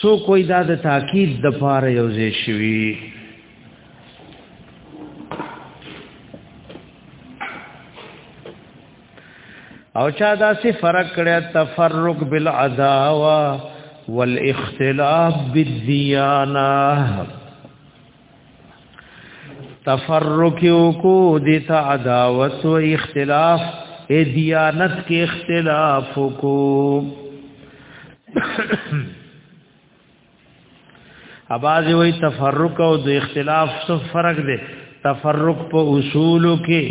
سو کوئی دا د تاکید د پاره یو ځای شوی او چا دا سی فرق کړی تفرق بالعداوه والاختلاف بالدیانه تفرق یو کو دیتا عداوت و اختلاف اے دیانت کې اختلاف کو اباز وی تفرق او د اختلاف څه فرق دی تفرق په اصول کې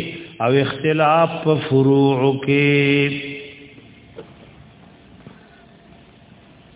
او اختلاف په فروع کې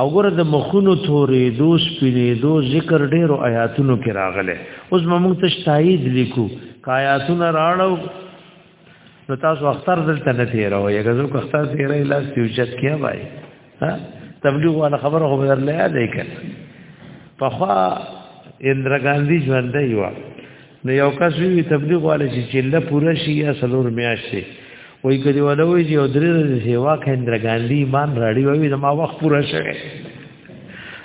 او ګره د مخونو تورې دو سپینې دو ذکر ډېرو آیاتونو کې راغله اوس موږ ته شتایید لیکو کایاتونه راړو نو تاسو اختر دلته نه تیرو یا غزو کو اختر تیرې لاس یوجت کیا وای ها تبلیغ ولا خبره خو بدل نه یاد کړ پخوا اندرا ګاندی ژوند دی و نو یو کس وی تبلیغ والے چې چله پوره شي یا سلور میاشتې وای کدی ولوي چې او درې ورځې سیوا کیندر ګاندی ایمان راړي وای زما وخت پوره شوه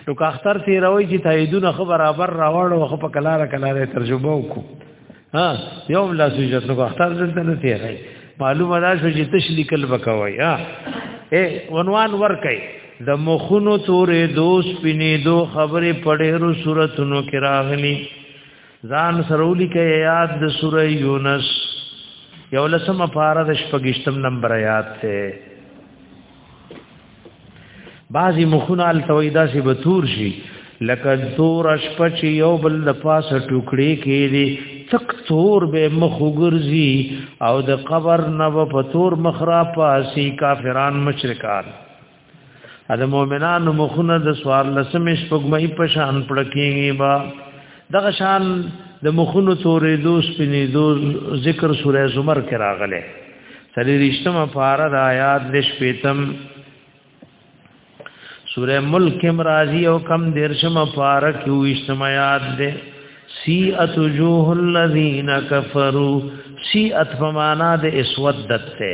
نو که اختر تی راوي چې تاییدونه خو برابر راوړ او خو په کلاره کلاره ترجمه وکړو ها یو لا سوجت نو اختر دلته نه تی راي معلومه ده چې تشلیکل وکوي ها اے عنوان ور کوي د مخونو تورې دوس پینې دو خبرې پړې رو صورتونو کې راغلي ځان سرولی کې یاد د سوره یونس یو لسم پارا د شپږشتم نمبر یاد ته بعضی مخونه ال تویدا سی بتور شي لکه تور شپچ یو بل د پاسه ټوکړي کې دي تک تور به مخ وګرځي او د قبر نو په تور مخ را پاسي کافران مشرکان د مؤمنانو مخونه د سوار لسمې شپږمې په شان پړکیږي با دغه شان د مخونو تورې دوس پنې دو ذکر سورې زمر کې راغله سری رښتما پارا د آیات د شپیتم سورې ملک مرাজি او کم دیرشم پارا کې وښتما یاد ده سی اتجوه الذین کفروا سی اتفمانا د اسودت ته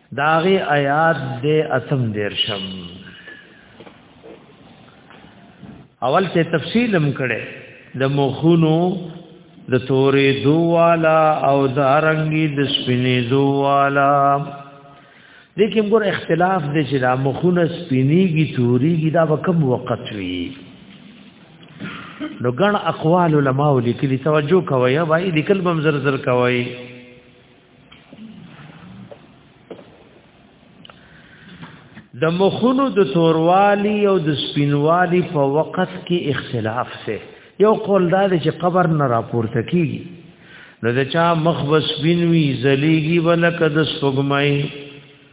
داغي آیات دې اتم دیر شم اول ته تفصیلم کړي د مخونو د تورې دوالا او د رنگي د سپینې دوالا لیکن ګور اختلاف دې چې دا مخونه سپینېږي تورېږي دا به کم وخت وي نو ګڼ اقوال علماء لیکلي توجه کوي یا وایي لیکل بم زر زر کوي د مخونو د توروالی او د سپینوالی په وخت کې اختلاف سه یو قول دا دی چې قبر نه راپورته کیږي نو د چا مخ بس بنوي زلیږي ولکه د سپګمای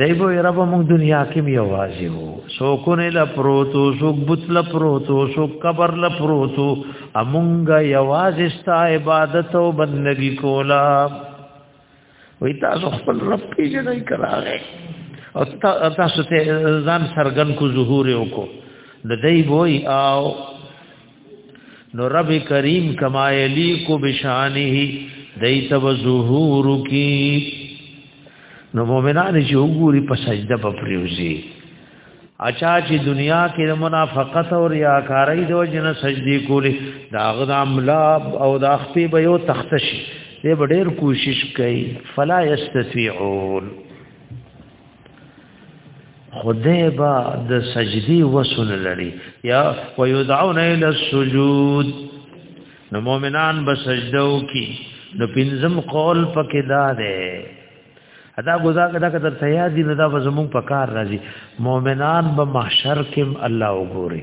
دایبو رب موږ دنیا کې می اوازي وو سو کو نه لا پروتو سو بت لا پروتو سو قبر لا پروتو امونګه یوازې ستا عبادت او بندگی کولا وې تاسو خپل رب کې جنای کراغه او تاسو ته ځان سرګن کو ظهور وکړو د دای بوئی او نو رب کریم کما یلیق بشانه دیت و ظهور کی نو مومنان چې وګوري په سجده په پریوزي اچا چې دنیا کې منافقت او ریاکاری د وجنه سجدي کولی دا غدام لا او د اخپي به یو تختشي دې ډېر کوشش کوي فلا یستطيعون خدای با د سجدي وسن لري یا ويدعون الى السجود نو مؤمنان به سجده وکي نو پنځم قول پکې دا ده ادا غزا کدا کدا تیار دي نو دا به زموږ په کار راځي مؤمنان به محشر کې الله وګوري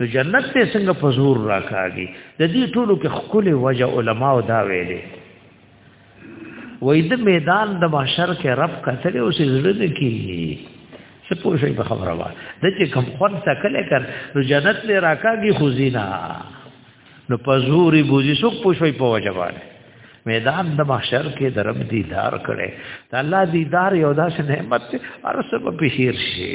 نو جنت ته څنګه په زور راکاږي د دې ټولو کې خپل وجه علما او دا ویلې وې د میدان د محشر کې رب کتل او سې زړه نه کیږي څه پوه شي په خبره وا د چې کم خون تکل کر نو جنت له راکاږي خزینا نو په زور بوزي څوک پوه شي په وجه باندې میدان د محشر کې د رب دیدار کړي د الله دیدار یو داسې نعمت ارسب په شیر شي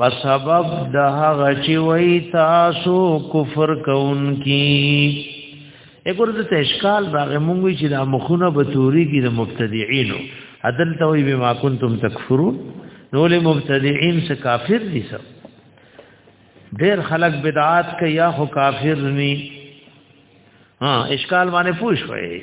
په سبب د هغه چې وای تاسو کفر کوونکی اګور د تشکال باغ مونږ چې د مخونه به توري کې د مبتدعينو عدل ته وي بما كنتم تکفرون نو له مبتدعين څخه کافر دي سب ډېر خلک بدعات کوي یا خو کافر ني ها اشکال باندې پوښوي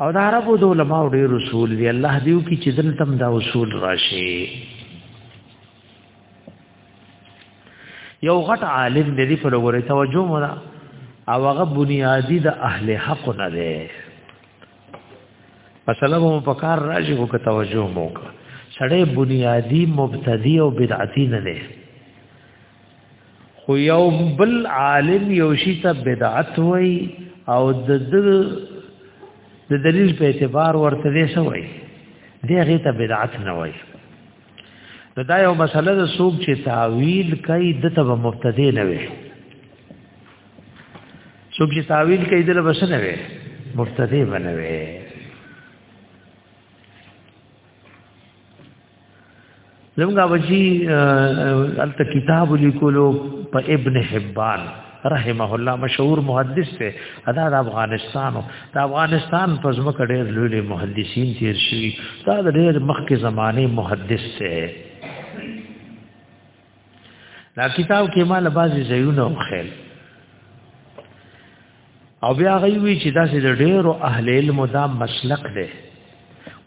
او دا عربو د علماء ډېر اصول دی الله دیو کی چې دلته دا اصول راشي یو غټ عالم دې په لوري توجه مرا او هغه بنیادی د اهل حق نه دی مثلا مو په کار راځي کو که توجه مو سړی بنیادی مبتدی او بدعتی نه دی خو یو بل عالم یو شی ته بدعت وای او د د دلیل په اعتبار ورته دی سوی دی هغه ته بدعت نه وای نو دا یو مسله د سوق چې تعویل کوي د ته مبتدی نه وي سوق چې تعویل کوي د له بس نه وي مبتدی بنوي زموږ وجی الته کتاب لیکلو په ابن حبان رحمه الله مشهور محدث ته ادا د افغانستان د افغانستان په ځمکه ډېر لوی محدثین تیر شي دا ډېر مخکې زمانه محدث ته دا کتاب کې مال بازي زيونه او خیل او بیا غوي چې دا سې ډېرو اهل علم دا مسلک دی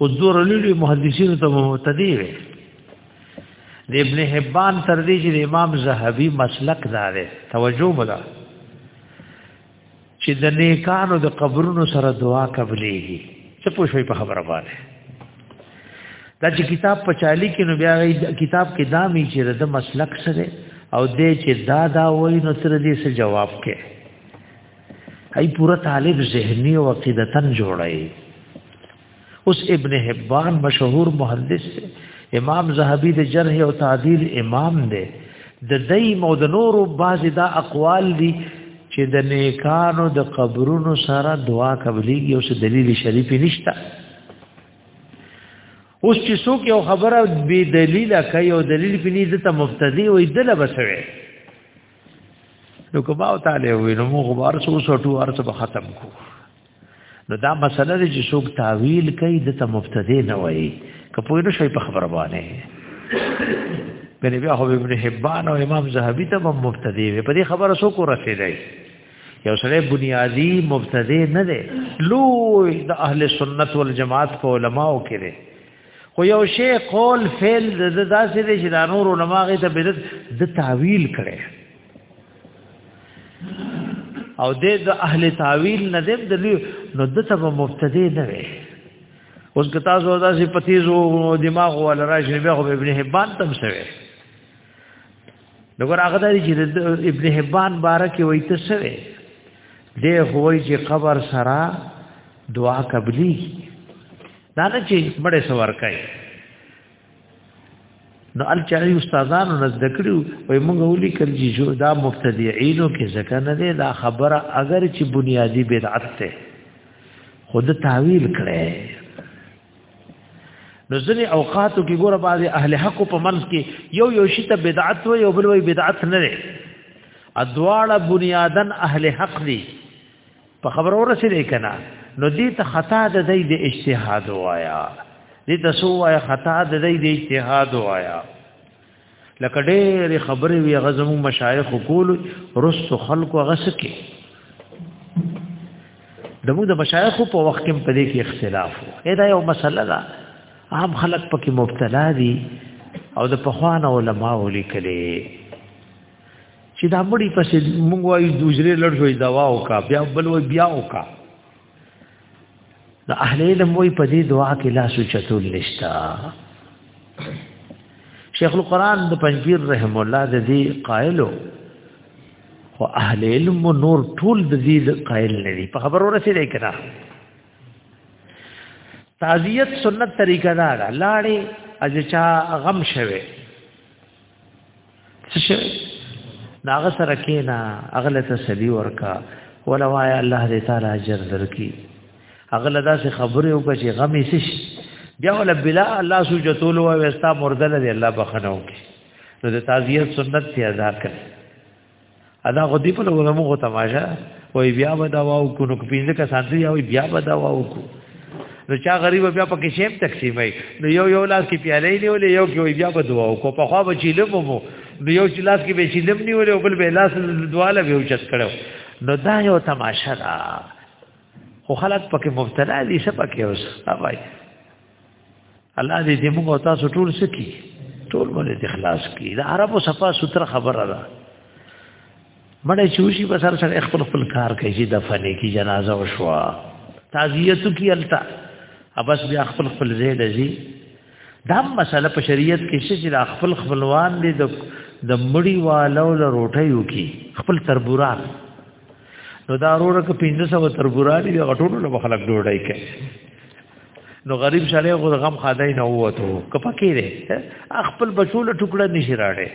او دور لولي محدثینو ته متدی وي د ابن حبان تر دې چې امام زهبي مسلک دار توجه ولا چې د نیکانو د قبرونو سره دعا قبلېږي څه پوښوي په خبره باندې دا چې کتاب په چالي کې نو بیا کتاب کې دا می چې د مسلک سره او دې چې دا دا وای نو تر دې څه جواب کې هي پورا طالب ذهني او عقیدتن جوړای اوس ابن حبان مشهور محدث دی امام زهبی د جرح او تعدیل امام دی د دای مو د نورو بعضی دا اقوال دي چې د نیکانو د قبرونو سره دعا قبليږي او څه دلیل شریف نشته اوس چې څوک یو خبره بی دلیل کوي او دلیل په نیزه ته مفتدی وي دله بسوي نو کومه تعالی وي نو موږ بار سو سټو ارڅ به ختم کو نو دا مسله ده چې څوک تعویل کوي د ته مبتدی نه وایي که پوه نه شوي په خبره باندې بنې بیا هو ابن حبان او امام زهبي ته هم مبتدی وي په دې خبره څوک ورسېدای یو سره بنیادی مبتدی نه دی لوی د اهل سنت والجماعت په علماو کې دی خو یو شی قول فعل د داسې دی چې د نور علماغه ته بدعت د تعویل کړي او د اهل تعویل نه د دلیل نو د ته مبتدی نه وي اوس که تاسو دا چې پتیزو دماغ ول راځي به ابن حبان تم سوي نګور هغه د ابن حبان بارکه وای ته سوي د هوی چې قبر سرا دعا قبلی دا نه چې مړې سور کوي نو الچری استادانو نزد کړو وای موږ ولي کړ چې جو دا مبتدعينو کې ځکه نه دی دا خبره اگر چې بنیادی بدعت ته خود تعویل کړي نو ځنې اوقاتو کې ګوره بعضي اهل حق په منځ کې یو یو شی ته بدعت وي یو بل وي بدعت نه دی ادواړه بنیادن اهل حق دي په خبر ورسېدې کنا نو دې ته خطا د دې د اجتهاد وایا دې ته سو وایا خطا د دې د اجتهاد وایا لکه ډېر خبرې وی غزم مشایخ کول رس خلق وغسکه دمو د مشایخ په وخت کې په دې کې اختلاف وو دا یو مسله ده عام خلک پکې مبتلا دي او د پخوان علماء لیکلي چې دا مړی پسې موږ وایو د وجرې لړ شوې دوا وکا بیا بل وای بیا وکا د اهل علم وای په دې دعا کې لا سوچتول نشتا شیخ القران د پنځیر رحم الله د دې قائلو خو اهل علم نور ټول د دې قائل نه دي په خبرو رسیدای کړه تعزیت سنت طریقه دا لاړې اجچا غم شوه څه شي ناغه سره کینا اغله تسلی ورکا ولوایا الله دې تعالی اجر درکې اغله داسې خبره وکړي چې غم یې شي بیا ول بلا الله سوجتول او وستا مردل دې الله بخنو کې نو د تعزیت سنت ته ادا کړ ادا خو دی په لور موږ تماشا وای بیا به دا واو کو نو پینځه کسان دی وای بیا به دا واو کو نو چا غریب بیا په کې شیب تقسیمای نو یو یو لاس کې پیالې نیولې یو کې بیا په دعا کو په خوا بچی لمو مو نو یو چې لاس کې به شي لم نیولې او بل به لاس دواله به اوچت کړو نو دا یو تماشا ده خو خلک پکې مبتلا دي څه پکې اوس اوبای الله دې دې موږ تاسو ټول سکی ټول باندې اخلاص کی دا عربو صفه ستر خبره ده مړې چوشي په سر سره خپل خپل کار کوي چې دفنې کی جنازه وشوا تعزیت کی التا ابس بیا خپل خپل زی لذي دا مسله په شریعت کې چې خپل خپلوان دې د د مړی والو له روټیو کې خپل تربورات نو دا وروره که 1500 تر ګورالي د غټولو له خلک ډوډۍ کوي نو غریب سره غو غم خدای نه وته کپکې ده خپل بچول ټوکړه نشي راړي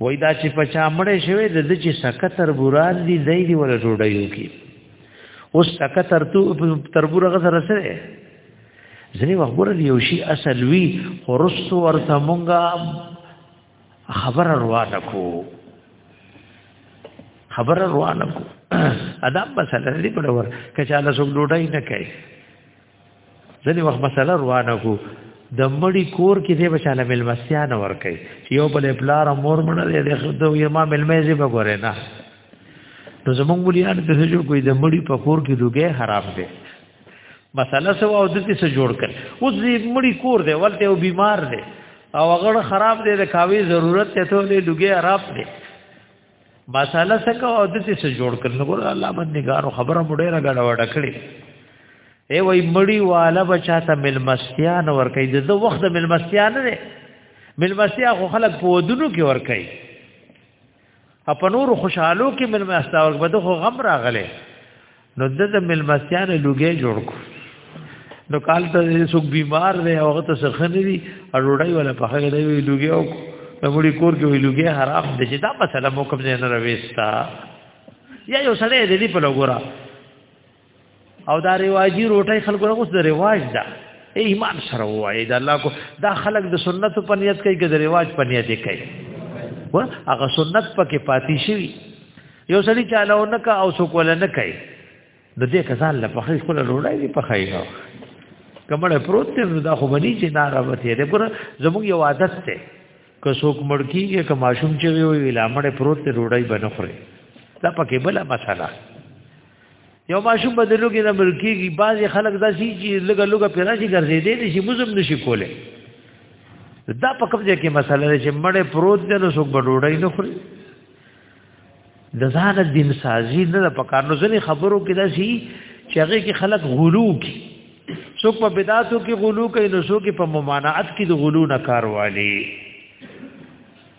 وای دا چې پچا مړې شوی د دې چې سکتر ګورال دي دای دی ولا ډوډۍ وکي اوس سکتر تو تربور غزر سره ځنی وخت ګور دی یو شی اصل وی خرص ورته مونږه خبر روانه کو خبر روانه کو ادا مسله دې په ډول کچاله څوک ډوډۍ نه کوي ځلې وخت مسله روانه کو د مړی کور کې دې بچاله ملمسیا نه ور کوي یو بل پلار مور مړ دې د خدو یې ما ملمې زی به ګورې نه نو زمونږ بلیان ته جو کوئی د مړی په کور کې لوګې حرام دي مساله سو او دته سره جوړ کړ اوس دې مړی کور دی ولته او بیمار دی او هغه خراب دی د کاوی ضرورت ته ته له لګي عرب دی مساله سکه او دته سره جوړ کړ نو ګور الله باندې ګارو خبره مډه را غړ وډ کړی ای وای مړی والا بچا ته ملمستیا نه ور کوي د وخت ملمستیا نه ملمستیا خو خلک په ودونو کې ور کوي په نور خوشحالو کې مل مستاور بده خو غم راغله نو د مل مستیان لوګي جوړ کو نو کال ته څوک بیمار دی او هغه ته سخنې دي او ډوډۍ ولا په هغه دی لوګي او نموړي کور کې لوګي حرام دي چې دا مسله مو کوم نه رويستا یا یو سړی دې په لګورا او دا رواجی روټي خلکو اوس د رواج ده ایمان سره وایي دا الله کو دا خلک د سنت په نیت کوي که د رواج په نیت کوي و هغه سنت پکې پاتې شي یو سړی چاله نه کا او څوک ولا نه کوي د دې کسان له په خې خپل روړای دی په خې نو کمړه پروت دی دا خو باندې چې ناراوته دی ګور زموږ یو عادت دی که څوک مړ کیږي که ماشوم چې وي ویلا مړ پروت دی روړای بنخره دا پکې بل مسله یو ماشوم به د لوګي نه مړ کیږي بعضې خلک داسې چې لږه لږه پرې راشي ګرځېدی دی چې مزم نه شي کولی دا په کوم ځای کې مسله ده چې مړې پروت دی نو څوک به ډوډۍ نه خوري د ځان دین سازي نه په کار نو ځنې خبرو کې دا شي چې هغه کې خلک غلو کوي څوک په بدعاتو کې غلو کوي نو څوک په ممانعت کې د غلو نه کار والی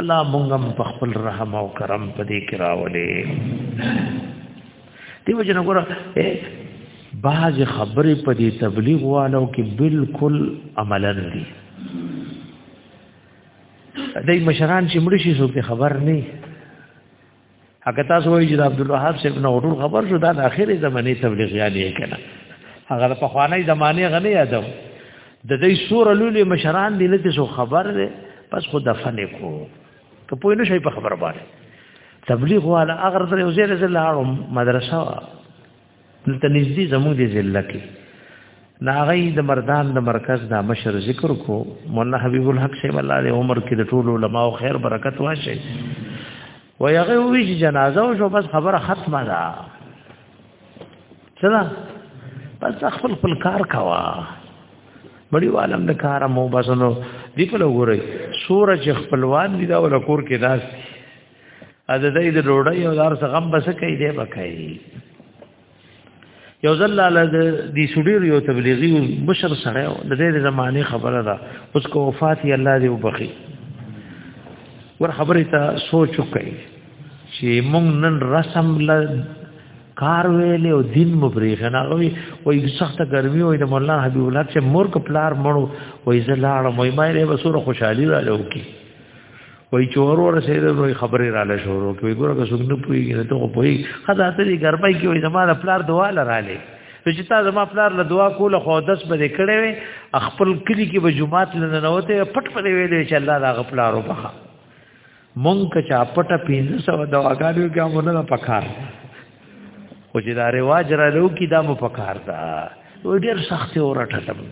الله مونږم په خپل رحم او کرم په دې کې راولې دیو جن وګوره بعض خبرې په دې تبلیغ والو کې بالکل عملاً دي دای مشران چې مړ شي څوک خبر نه هغه تاسو وایي چې عبد الوهاب صاحب نو ورور خبر شو دا د اخرې زمانه تبلیغیان یې کړه هغه په خوانې زمانه غنه یادو د دې سور لولې مشران دي لته سو خبر ده پس خو دفن کو ته پوه نه شي په خبر باندې تبلیغ والا اگر درې وزیر زلاړو مدرسه دلته نږدې زموږ د ضلع کې ناغی د مردان د مرکز د مشر ذکر کو مولانا حبیب الحق شیخ الله علیه عمر کې د ټولو علما او خیر برکت واشه و یغه وی جنازه او شو بس خبره ختمه ده څه بس خپل خپل کار کوا بڑی عالم د کار مو بسنو دی په لګوري سورج خپلوان دی دا ور کور کې داس ا د دې د ډوډۍ او دار څخه غم بس کوي دی بکای یو ځل له دې سډیر یو تبلیغي بشر سره د دې زمانه خبره ده اوس کو وفات یې الله دې وبخي ور خبرې ته سوچ وکړي چې مونږ نن رسم له کار ویلې او دین مو پرېښه نه وي وای سخت ګرمي وای د مولا حبیب الله چې مور کو پلار مړو وای زلاړ مې ما یې وسوره خوشحالي را لوکي وای چور ور سید نو خبرې را لې شروع کوي ګوره که څنګه پويږي نه ته پوي خدا ته دې ګرمای کې وای زماره پلار دعا لراله چې تا زما پلار له دعا کوله خو داس به کړې وي خپل کلی کې به جمعات لنه نوته پټ پټ ویلې چې الله دا غفلار وبخا مونږ که چا پټه 1500 دواګانو کې مونږ نه پکار خو چې دا رواج را لو کې دا مو پکار دا و ډیر سخت اورټلم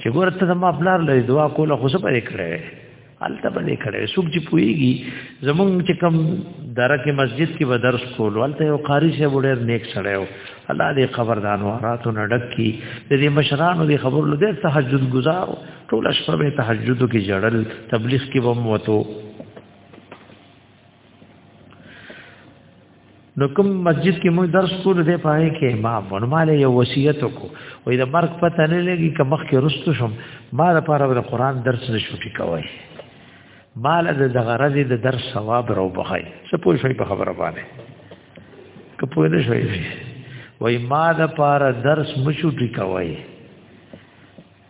چې ګوره ته زما پلار له دعا کوله خو څه پرې کړې الته باندې کړه سوق چې پويږي زمونږ چې کم درکه مسجد کې به درس کول الته یو قاری شه وړر نیک سره و الله دې خبردان و راتو نډک کی دې مشرانو دې خبر لده تهجد گزار ټول شپه به تهجد کې جړل تبلیغ کې وم وته نو کوم مسجد کې موږ درس کول دی پای کې امام ونه مال یو وصیت کو وې د مرګ پته نه لګي که مخ کې رستو شم ما د پاره د قران درس نشو کې کوي مال د دغه رضی د درس ثواب راو بخای څه پوه شوي په خبره باندې که پوه نه شوي وې ما د پاره درس مشو کې کوي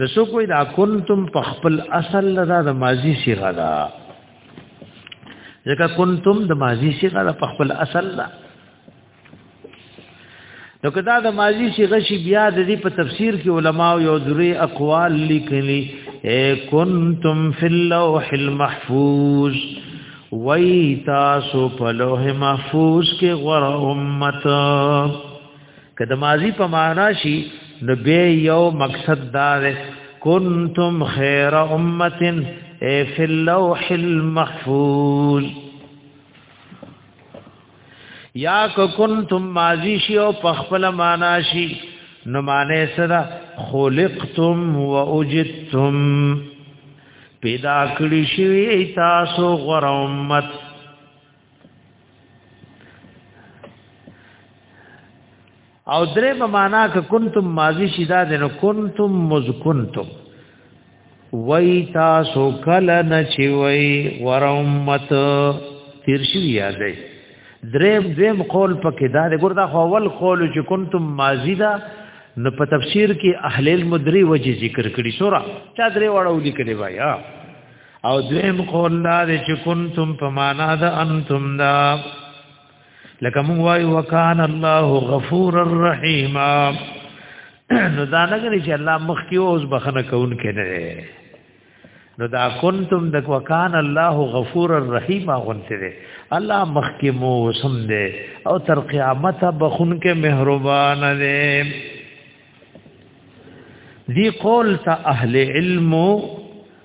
د سو کوئی دا کنتم په خپل اصل لدا د ماضی صيغه دا ځکه کنتم د ماضی صيغه د په خپل اصل لا نو کدا د ماضی صيغه شي بیا د دې په تفسیر کې علما یو ذری اقوال لیکلي اے کنتم فی اللوح المحفوظ وای تاسو په لوح محفوظ کې غره امته که د ماضی په معنا شي نو به یو مقصد دار کنتم خیر امه فی اللوح المحفوظ یا که کنتم ماضی شي او په خپل معنا شي نو معنی سره خلقتم واجدتم پیدا کړی شوی تاسو غره امت او درې په معنا ک کنتم ماضی شیدا د نو کنتم مز کنتم وای تاسو کله نه چی وای ور امت تیر شي یادې دریم دیم قول پکې دا د ګوردا خو اول قول چې کنتم ماضی دا نو په تفسیر کې اهل المدری وجه ذکر کړي سورہ چا درې وړو لیکلې وایا او دویم قول دا دی چې کنتم په معنا د انتم دا لکه مونږ وایو وکان الله غفور الرحیم نو دا نه غري چې الله مخکې اوس بخنه کون کړي نو دا کنتم د وکان الله غفور الرحیم غونته دي الله مخکې مو وسم دي او تر قیامت بخون کې مهربان دي دی قول ته اهل علم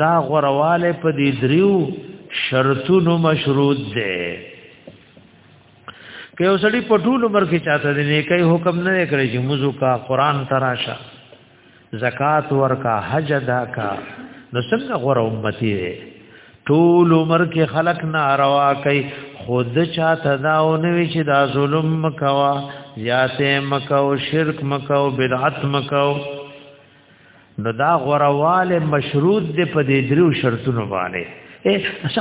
دا غورواله په دې دریو شرطونو مشروط ده که یو سړی په ټول عمر کې چاته دی نه کوي حکم نه کړی چې موضوع کا قران تراشه زکات ورکا حج ادا کا نو څنګه غور امتی دی ټول عمر کې خلق نه روا کوي خود چاته دا اونوي چې دا ظلم مکوا زیاته مکو شرک مکو بدعت مکو نو دا غرواله مشروط دی په دې درو شرطونو باندې اے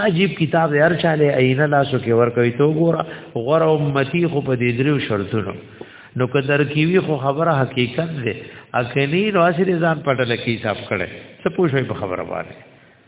عجیب کتاب هر چاله عینه لاسو کې ور کوي تو ګوره غره امتی خو په دې درو شرطونو نو قدر کیوی خو خبره حقیقت دی اکنی نو اصل ځان پټل کی حساب کړي څه پوښوي په خبره باندې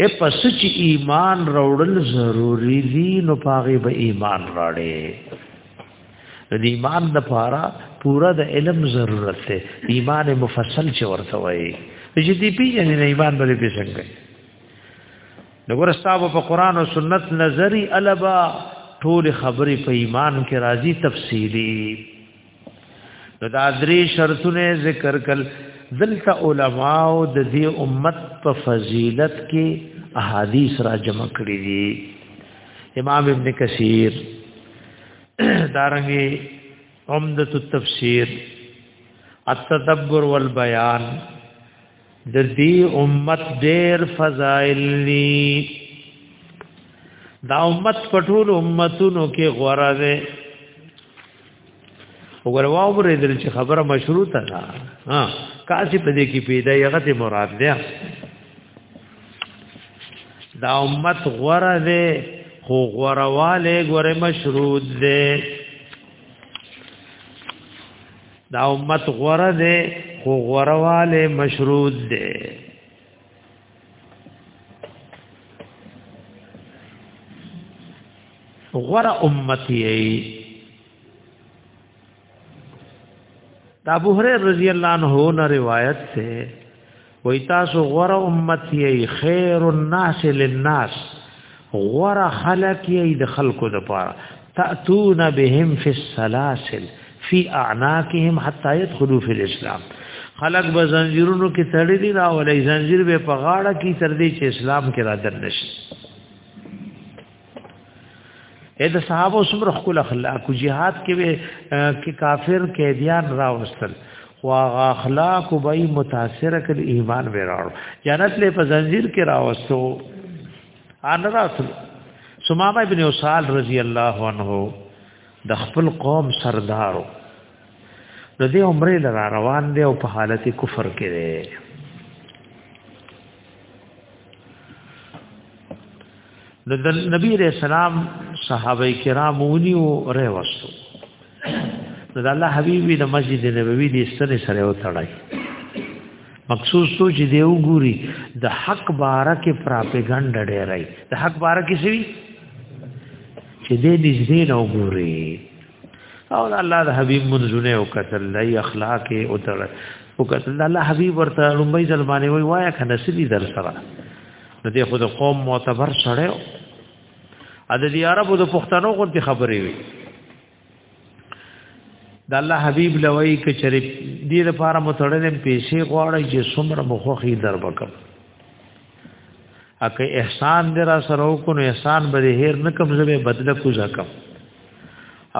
اے پس چې ایمان راوړل ضروری دي نو پاغه به ایمان راړې د ایمان د پاره پورا د علم ضرورت دی ایمان مفصل چې ورته وایي چې دې پیژنې نه ایمان باندې پیژنګي دغه ستاب په قران او سنت نظری البا ټول خبرې په ایمان کې راځي تفصیلی نو دا درې شرطونه ذکر کړل دلته علما او د دې امت په فضیلت کې احادیث را جمع کړې دي امام ابن کثیر دارنګي عمدۃ التفسیر التدبر والبیان د دې امت ډېر فضائل دي دا امت پټول امتونو کې غوړه ده وګوره واورې دل چې خبره مشروطه ده ها کاسي په دې کې پیدا یغه ته مراد ده دا امت غوړه ده خو غوړواله غوړه مشروط ده دا امت غره ده خو غرواله مشروط ده غره امتی ای دا ابو هريره رضی الله عنه نه روایت ده وای تاسو غره امت یې خیر الناس للناس غره خلق یې د خلکو د پاره تاتون بهم فی السلاسل فی اعناقهم حتا يدخلوا فی الاسلام خلق به زنجیرونو کې تړلې را ولې زنجیر به په غاړه کې تر دې چې اسلام کې را دن نشي اې د صحابه سمره خپل اخلاق جهاد کې وي کې کافر قیدیان راوستل خو هغه اخلاق به متاثر کړ ایمان وراړو جنت له په زنجیر کې راوستو ان رسول سمامه ابن وصال رضی الله عنه د خپل قوم سردارو د دې عمره لرا روان دی او په حالت کفر کې دی نو د نبی رسول سلام صحابه کرام ونیو ری وستو نو د الله حبیبی د مسجد نبوی د ستنې سره وتړای مخصوص تو چې دیو ګوري د حق باره کې پراپګاندا ډیرای د حق باره کې سوي چې دې نږدې نو ګوري او الله د حبیب منځونه او قتل لای اخلاق او تر او قتل الله حبیب ورته لومبي ځل باندې وای وای کنه سړي در سره نو دې خو د قوم معتبر سره او د دې عربو د پښتنو غونډې خبرې وي د الله حبيب لوي ک چرې دې لپاره متړلې پیسې غواړي چې څومره مخخي در وکم اکه احسان دې را سره وکړو احسان به هیر نه کوم زه به بدله کو ځکم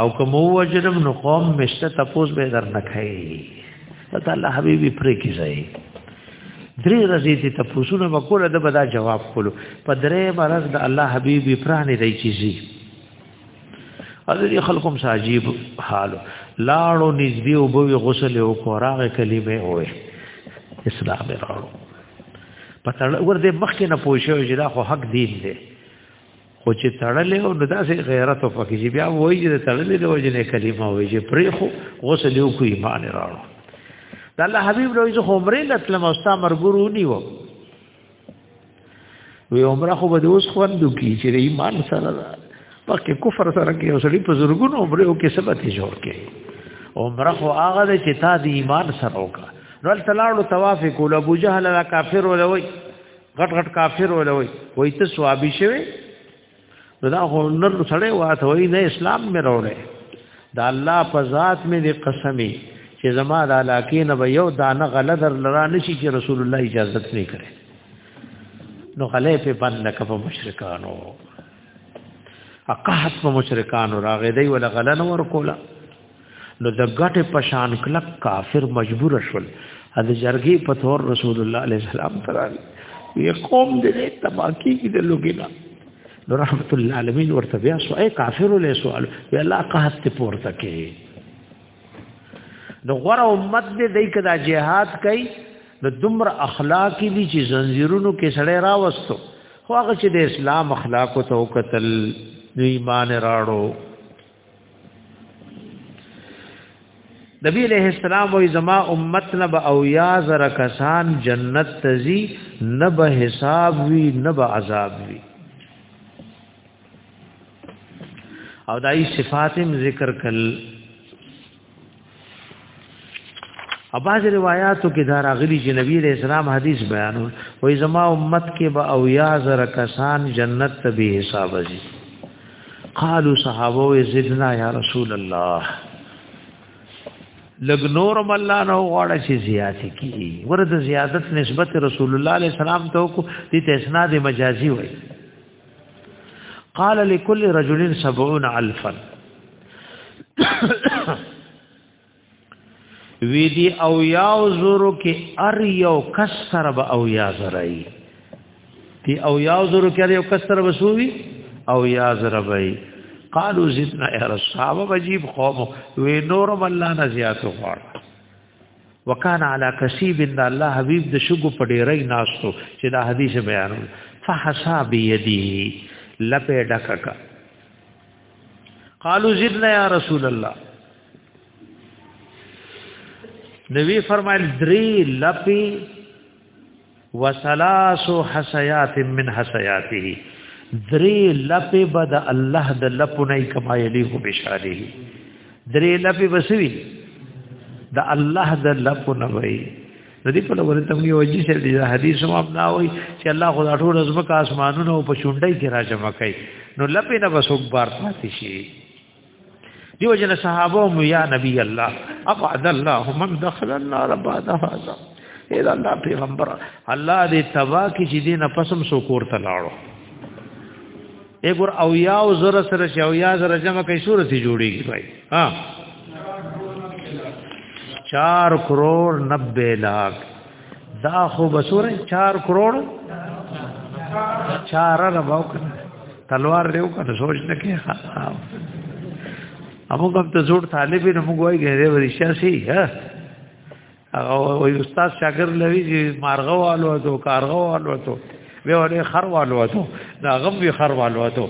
او کوم وجرم نو قوم مشته تپوس به در نه کوي ته الله حبيبي پرې کیږي درې ورځې ته تپوسونه وکول د بدا جواب کولو په درې مرز د الله حبيبي پرانه دی چیزي اذري خلقم ساجيب حال لاړو نږدې او بوي غسل او کوراغه کلمه وې اسلام راړو پتړ ور دې مخکې نه پوښیو چې دا خو حق دین دی خو چې تړلې او نو داسې غیرت او فقې چې بیا وایي چې تړلې د وجنې کلمه وایي چې پرې خو غسل یو کوي ایمان راړو د الله حبیب روي زه عمرې لتلم او ستا مرګورو نیو وی عمره خو به اوس خوندو کی چې ایمان سره ده پکې کفر سره کې اوسړي په زورګونو عمره او کې سبت جوړ کې عمره خو هغه چې تا د ایمان سره وکړه نو تلاړو طواف کول ابو جهل را کافر ولوي غټ غټ کافر ولوي وای ته ثوابي شوی نو دا خو نر سړی واته وای نه اسلام مې راوړې دا الله په ذات مې دې قسمي چې زما د علاقې نه به یو دانه غله در لرا نشي چې رسول الله اجازه نه کړي نو غله په بند نه کفه مشرکانو اقحت په مشرکانو راغې دی ولا غله نور کوله نو د ګټه پشان کلک کافر مجبور شول د جرګې په تور رسول الله علیه السلام ترال یې قوم دې تباکی کې د لوګینا نو رحمت الله عالمین ورته بیا سو اے کافر له سوال یا الله قحط ته پورته کې نو غره امت دې دای کدا جهاد کوي نو دمر اخلاقی دي چې زنجیرونو کې سړی راوستو خو هغه چې د اسلام اخلاق ته وکتل نو ایمان راړو نبی علیہ السلام وی زما امت نه به او یا زر کسان جنت تزي نه به حساب وی نه به عذاب وی او دای صفاتم ذکر کل اباز روایتو کې دا راغلي چې نبی رسول اسلام حدیث بیانو وې زما امت کې به او یا زر کسان جنت ته به حساب شي قالو صحابه وې زدنا یا رسول الله لګ نور مله نو غواړي چې زیات کی ورته زیادت نسبت رسول الله علیه السلام ته کو دي ته اسناد مجازي وې قال لكل رجل 70000 وی دی او یاو زورو کې ار یو کس سره به او یا زرای دی او یاو زورو کې ار یو کس سره وسوي او یا زرای قالو زدنا یا رسول عجیب قوم وی نور الله نه زیات غواړ وکانه علی کسیب ان الله حبیب د شګو په ډیرې ناشتو چې دا حدیث بیان فحساب یدی لپه ډکک قالو زدنا یا رسول الله نبی فرمایل درې لپی وسلاس حسيات من حسياته درې لپه بد الله د لپونه کما یلی هو بشاره درې لپه بسوي د الله د لپونه وي د دې په لور ته یو جی سره د حدیث هم نه وي چې الله خدای ټول رزق اسمانونو په شونډي کې راځم کوي نو لپه نه بسوک بار پاتې شي دیو جن صحابه مو یا نبی الله ابعد الله من دخل النار بعد هذا اذا الله پیغمبر الله دې تبا کی چې دې نه پسم سو کور ته لاړو اګور او یا او زره سره شو یا زره جمع کوي صورت جوړیږي بھائی ها 4 کروڑ 90 لاکھ دا خو بسور 4 کروڑ 4 رباو کنه تلوار دیو کنه سوچ نه کې ها امو کوم ته جوړ طالب نه موږ وایي غیر ورشا سي ها او استاد شاګر لوي مارغه والو تو کارغه والو تو به ورې خروالو ته دا غم وی خروالو ته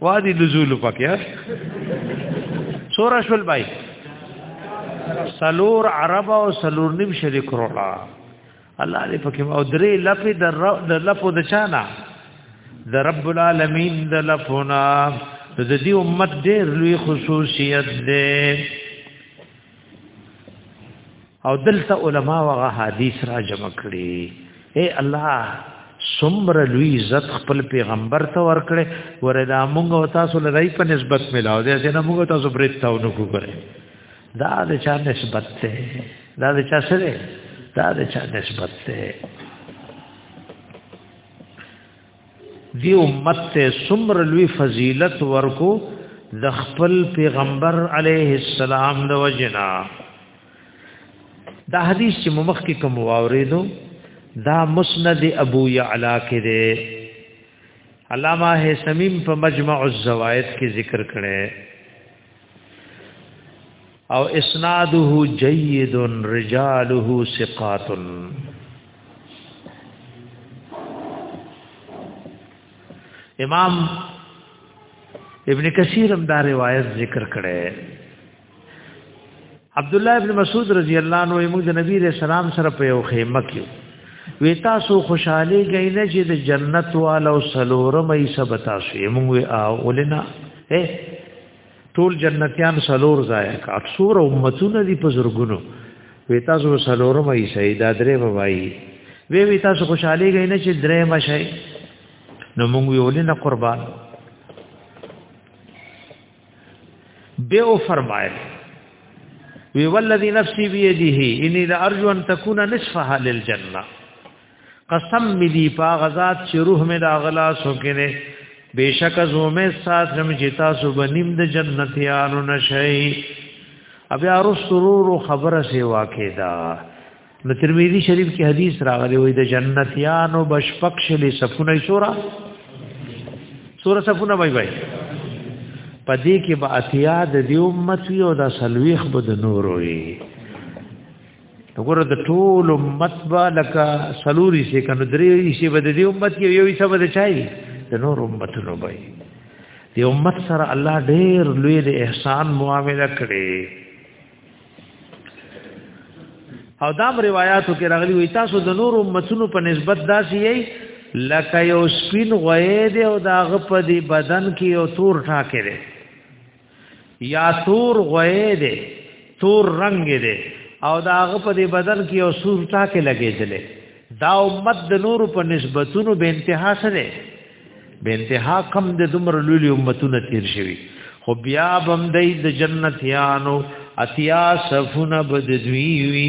وادي نزول پکې سورہ شل بای سلور عرب او سلور نیم شریک رولا الله دې پکې او درې لپې د لپو د چانا د رب العالمین د لفنا د دې امت ډېر لوی خصوصیت ده او دلته علما وغه حدیث را جمع کړي اے الله سمر لوی عزت خپل پیغمبر ته ورکړي وردا موږ او تاسو لدای په نسبت ملاو دي چې موږ تاسو برید تاو نه کوګره دا د چا نسبت ته دا د چا سره دا د چا نسبت ته دی امت ته سمر لوی فضیلت ورکو د خپل پیغمبر علیه السلام د وجنا دا حدیث چې مخ کې کوم واوریدو دا مسند ابو یعلا کې دی علامہ حسمیم په مجمع الزوائد کې ذکر کړي او اسناده جيد رجاله ثقات امام ابن کثیر هم دا روایت ذکر کړي عبد الله ابن مسعود رضی الله عنه موږ د نبی رسول سلام سره په یو خیمه کې وی تاسو خوشاله گئی نه چې د جنت والو سلورمې سبتا شي موږ او ولنا اے ټول جنتیان سلور ځای کا اکثر امتونه دي په زرګونو وی تاسو سلورم ای شي دا درې وایي وی وی تاسو خوشاله غي نه چې درې ما شي نو موږ یو لنه قربان به او فرمایل وی والذي نفسي بيده اني لا ارجو ان تكون نصفها للجنه قسم می دی پا غزاد چې روح می دا غلا سو کړي بیشک زومه سات رم چې تاسو بنیم د جنتیانو نشئ بیا رسرور خبره سی واقع دا نو ترمذی شریف کې حدیث راغلی وای د جنتیانو بشپکش له صفونه سورا سورا صفونه بای بای پدې کې به اتیا د دې امت یو د سلويخ بد نور وي وګوره د ټول امت با لکه سلوري شي کنه درې شي بد دي امت کې یو څه بد چای د نور امتونو به دی امت سره الله ډېر لوی د احسان معاملې کړې او دا روایتو کې راغلي وي تاسو د نور امتونو په نسبت داسي یي لکه یو سپین غوې دی او داغه په دی بدن کې یو تور ټاکې دی یا تور غوې دې تور رنگ دې او دا هغه په دې بدن کې او سور تا کې لګېدلې دا امت د نور په نسبتونو به انتها سره به انتها کم د دمر لولي امتونه تیر شوی خو بیا بم د جنتیانو اتیا صفونه بدوی وی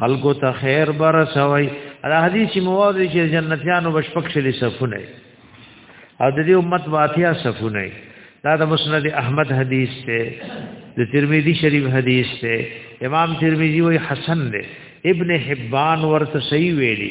خلقو ته خیر برسوي دا حدیث مواد چې جنتیانو بشپک شلي صفونه او د دې امت واتیا صفونه دا د مسند احمد حدیث ته د ترمذی شریف حدیث ته امام ترمذی وی حسن دی ابن حبان ورته صحیح ویلی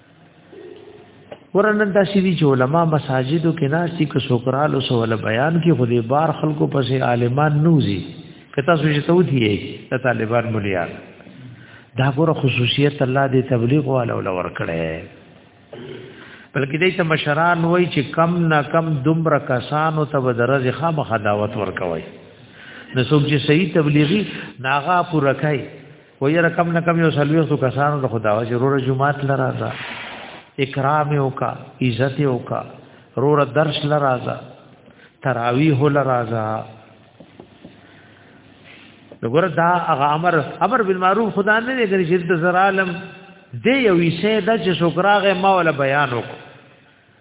ورنن دا سړي چې علما مساجدو کې ناشتي کو سوکرالو سول بیان کې خو دې بار خلکو پسې عالمان نوزي کته سوچ ته ودی ته طالبان مليان دا ګوره خصوصیت الله دې تبلیغ والا ول ور کړې بلکې دې ته مشران وای چې کم نه کم دومره کسانو ته بدرز خامخ دعوت ور کوي نو څوک چې صحیح تبلیغي ناغا پوره کوي و یې رقم نه کم یو سلوي سو کسانو د خدا او ضرور جمعات لرا دا اکرام یو کا عزت یو کا رور درس لرا دا تراویح لرا دا وګوره دا هغه امر امر بالمعروف خدا نه دی کړی چې د زرالم دی یو شی د چې شکراغه ما ولا بیان وکړ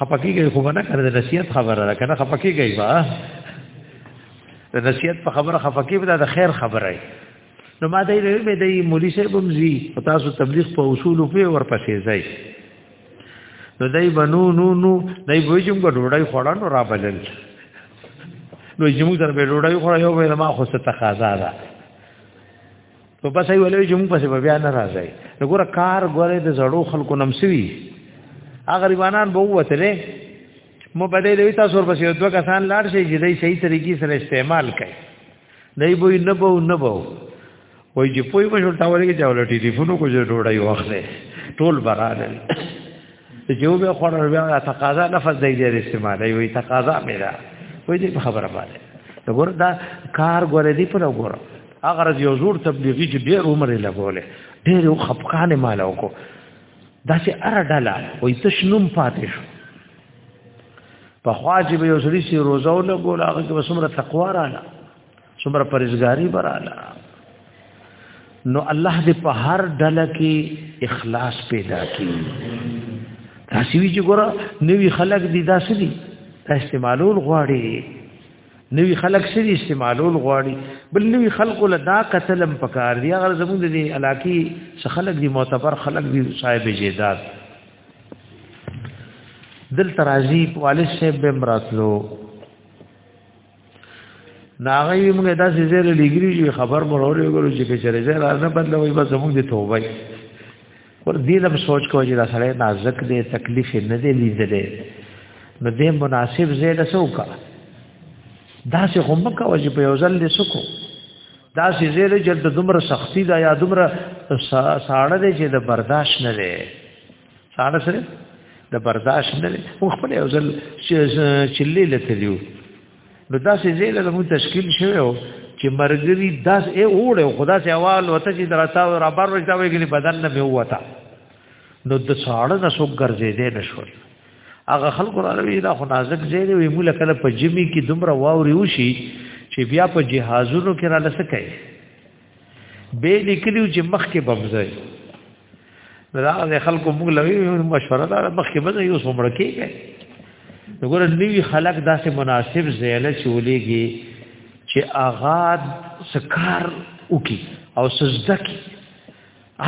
خپکیږي خو نه کړ د نصیحت خبره ده کنه خپکیږي با د نصیحت په خبره خپکی به د خیر خبره ای نو ما دې وی به د مولوی صاحب مزي او تاسو تبلیغ په اصول په ور پسې ځای نو دای بنو نو نو دای بوجم کو ډوډۍ خوړا نو را بلل نو جمو در به ډوډۍ خوړا یو به ما خو څه تقاضا ده نو پس یې ولې چې موږ پسې به بیا نه راځي نو ګوره کار ګوره د زړو خلکو نمسوي هغه ریوانان به ووتلې مو بده لوي تاسو ور پسې دوه کسان لاړ شي چې دای صحیح طریقې سره استعمال کړي دای به نه بو نه بو وای چې پوي په شول تاوري کې چاول ټلیفونو کو جوړ ډوډۍ واخلې ټول برانه چې یو به خور بیا تقاضا لفظ دی دی استعمال وي تقاضا میرا وای دې خبره باندې وګور دا کار ګوره دی په وګوره هغه رز یو زور تبلیغي چې ډېر عمر یې لګولې ډېر یو خپکان مال وکړو دا چې ار ډاله وې تشنوم پاتې شو په خواجب یو سړي سي روزه ولګول هغه کې وسمره تقوا رااله سمره پرېزګاری براله نو الله دې په هر ډله کې اخلاص پیدا کړي تاسو وی چې ګوره نوی خلق دي داسې دي استعمالول غواړي نوی خلق سری استعمالول غواړي بل نوی خلق له دا قتلم پکار دی هغه زموږ د علاقې څخه خلق دی معتبر خلق دی صاحب جیدات دل ترازی والد صاحب به مراتلو ناغی موږ دا زیره لګری خبر مرور یو ګورو چې کچره زه راځم بدلوي بس موږ دی توبه ور دې لم سوچ کوی چې دا سړی نازک دی تکلیف نه دی لیدلې نو دې مناسب زید سوکا دا سه هم کا وجه په یو ځل سکو دا سه زید جلد دمر سختی دا یا دمر ساړه دی چې د برداشت نه دی ساړه سره د برداشت نه دی خو خپل یو ځل چې لې لته نو دا سه زیله له تشکیل شوی او چې مرګري داس ای اوړو خدا سه اول وته چې دراتا او رابر وځا ویګلی بدن نه وتا نو د ساړه نه سو ګرځې دې نشول هغه خلکو راوي دا خو نازک زیره وي مولا کله په جمی کې دومره واوري وشي چې بیا په جهازونو کې را لسکه به لیکلو چې مخ کې بمځي راغله خلکو موږ لوي مشوره دا مخ کې بمځي یو څومره کېږي وګوره نوی خلک داسې مناسب زیاله چولېږي چې اغاد سکار وکي او سجده کی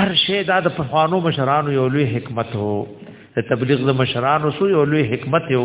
هر شی دا د پخوانو مشرانو یو لوی حکمت وو د تبلیغ د مشرانو سو یو لوی حکمت یو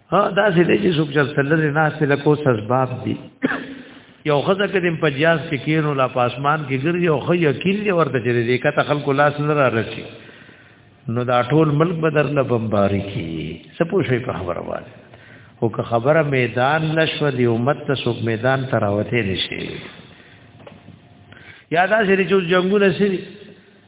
ها دا چې د چې څوک چې سلره ناس له کو سبب دي یو خزه کدیم په جیاز کې کینو لا پاسمان کې ګرځي او خو یقین دی ورته چې دې کته خلکو لاس نه را رسی نو دا ټول ملک بدر له بمباری کی سپو شي په خبره وایي او که خبره میدان نشو دی امت ته څوک میدان تراوته نشي یادا چې چې جنگونه سری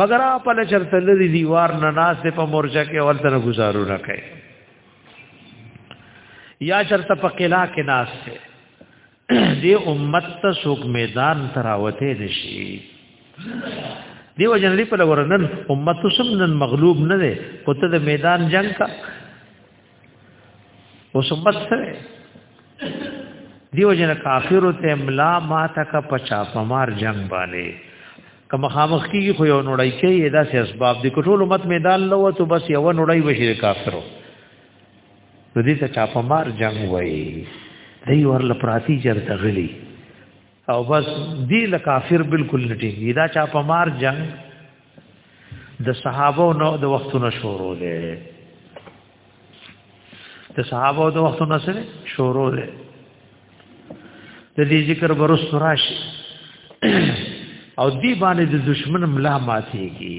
مگر په لچرته لري دیوار نه ناس په مورچه کې اول تر گزارو نه کوي یا چرته په قلا کې ناس ته دې امت ته څوک میدان تراوته نشي دیو جنلی په لورنن امت سم نن مغلوب نه ده کوته د میدان جنگ کا اوس بس سره دیو جن کافر ته املا ما تک پچا پمار جنگ باندې کم خامخ کی خو یو نړی کې دا سه اسباب د کټول مت میدان لو ته بس یو نړی وشي کافرو دې ته چا پمار جنگ وای دی ورل پراتی چرته غلی او بس دی لکافر بالکل لټیږي دا چا په مار جنگ د صحابه نو د وختونو شروع دی د صحابه د وختونو سره شروع دی د دې ذکر برس راش او دی باندې د دشمن ملا ماتيږي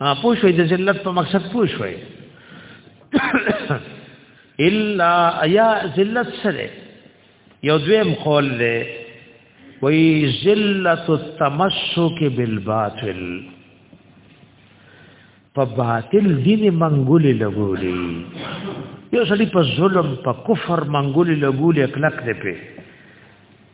ها پوښوي د ذلت په مقصد پوښوي الا ایا ذلت سره یو دویم قول دی وی ذلت التمسک بالباطل په باطل دین منګولې لګولې یو سړي په ظلم په کفر منګولې لګولې کلک دی په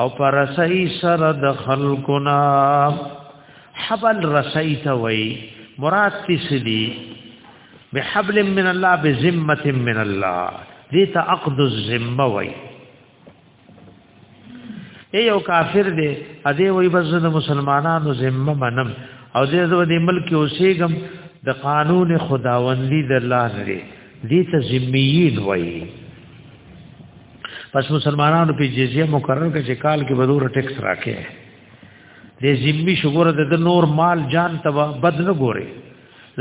او پر رسای سره د خلقنا حبل رسای ته وای مراد تسلی بحبل من الله بذمه من الله دې ته عقد الذمه وای یو کافر دی ا دې وای بس د مسلمانانو ذمه منم او دې زو دې ملک اوسېګم د قانون خداوندی د الله لري دې ته ذمیین وای پس مسلمانانو په جزیه مقرر کړ چې کال کې بدور ټیکس راکې د ذمي شګور د نور مال جان تبا بد نه ګوري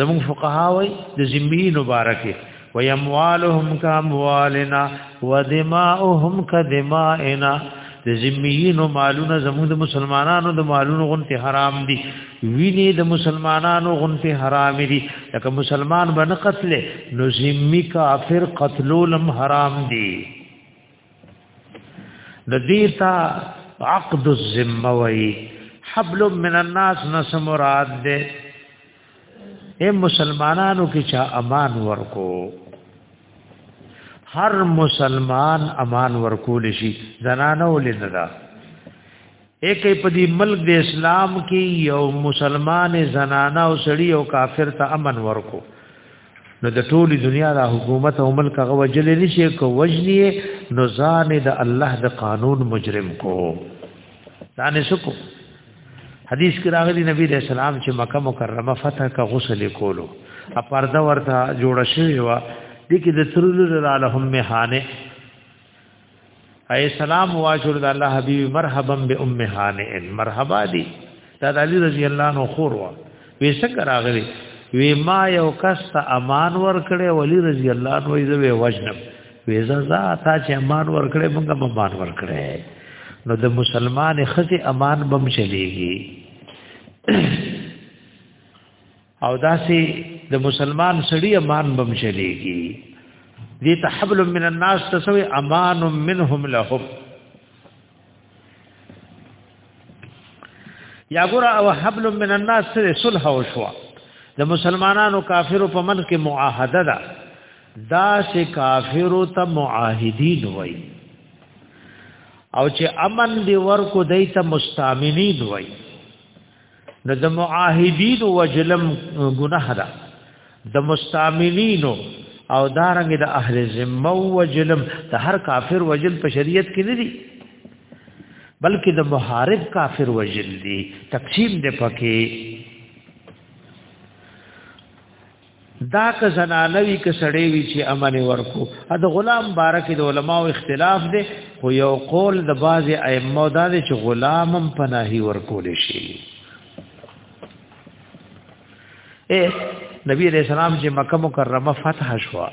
زمون فقها وای د ذمي مبارکه و يموالهم كاموالنا ودماؤهم كدمائنا د ذميینو مالونه زموږ د مسلمانانو د مالونو غونته حرام دي ویني د مسلمانانو غنته حرام دي لکه مسلمان باندې قتل نو ذمي کافر قتلولم حرام دي د دې تا عقد الذمه وای حبل من الناس نس مراد ده اے مسلمانانو کې چا امان ورکو هر مسلمان امان ورکول شي زنانه ولې نه ده اکه په دې ملک د اسلام کې یو مسلمان زنانه او سړی او کافر ته امن ورکو نو د ټولي دنیا د حکومت او ملک هغه وجل نشي کو وجنی نو ځان د الله د قانون مجرم کو دانه سکو حدیث کې راغلی نبی رسول سلام چې مکه مکرمه فتح کا غسل کولو ا پرده ورته جوړ شوی و د کې د ترلو را لهم مهانه اي سلام واجر د الله حبيب مرحبا بام هانئ مرحبا دي دا د علي رضی الله عنه خور وا وی څنګه راغلي وی ما یو کس ته امان ور کړې ولي رضی الله عنه وی زوی وجنب وی ززا تا چې امان ور کړې موږ به امان ور کړې نو د مسلمان خزي امان بم چلےږي او داسې د مسلمان سړی امان بم چلےږي دې ته حبل من الناس تسوي امان منهم لهم یا ګور او حبل من الناس سره صلح او شوا د مسلمانانو کافرو په من کې معاهده ده دا سه کافرو ته معاهدین وای او چې امن دی ورکو دای ته مستامنین وای نو د معاهدین وجلم ګناه ده د مستعملینو او دارنګ د اهل ذمه وجلم د هر کافر وجل په شریعت کې نه دي بلکې د محارب کافر وجل دي تقسیم د پکې دا که زنانه وی که سړی وی چې امن ورکو دا غلام بارک د علماو اختلاف دی خو یو قول د باز ائمه دا دی چې غلامم پناهي ورکول شي اے نبی علیہ السلام چې مکه مکرمه فتح شو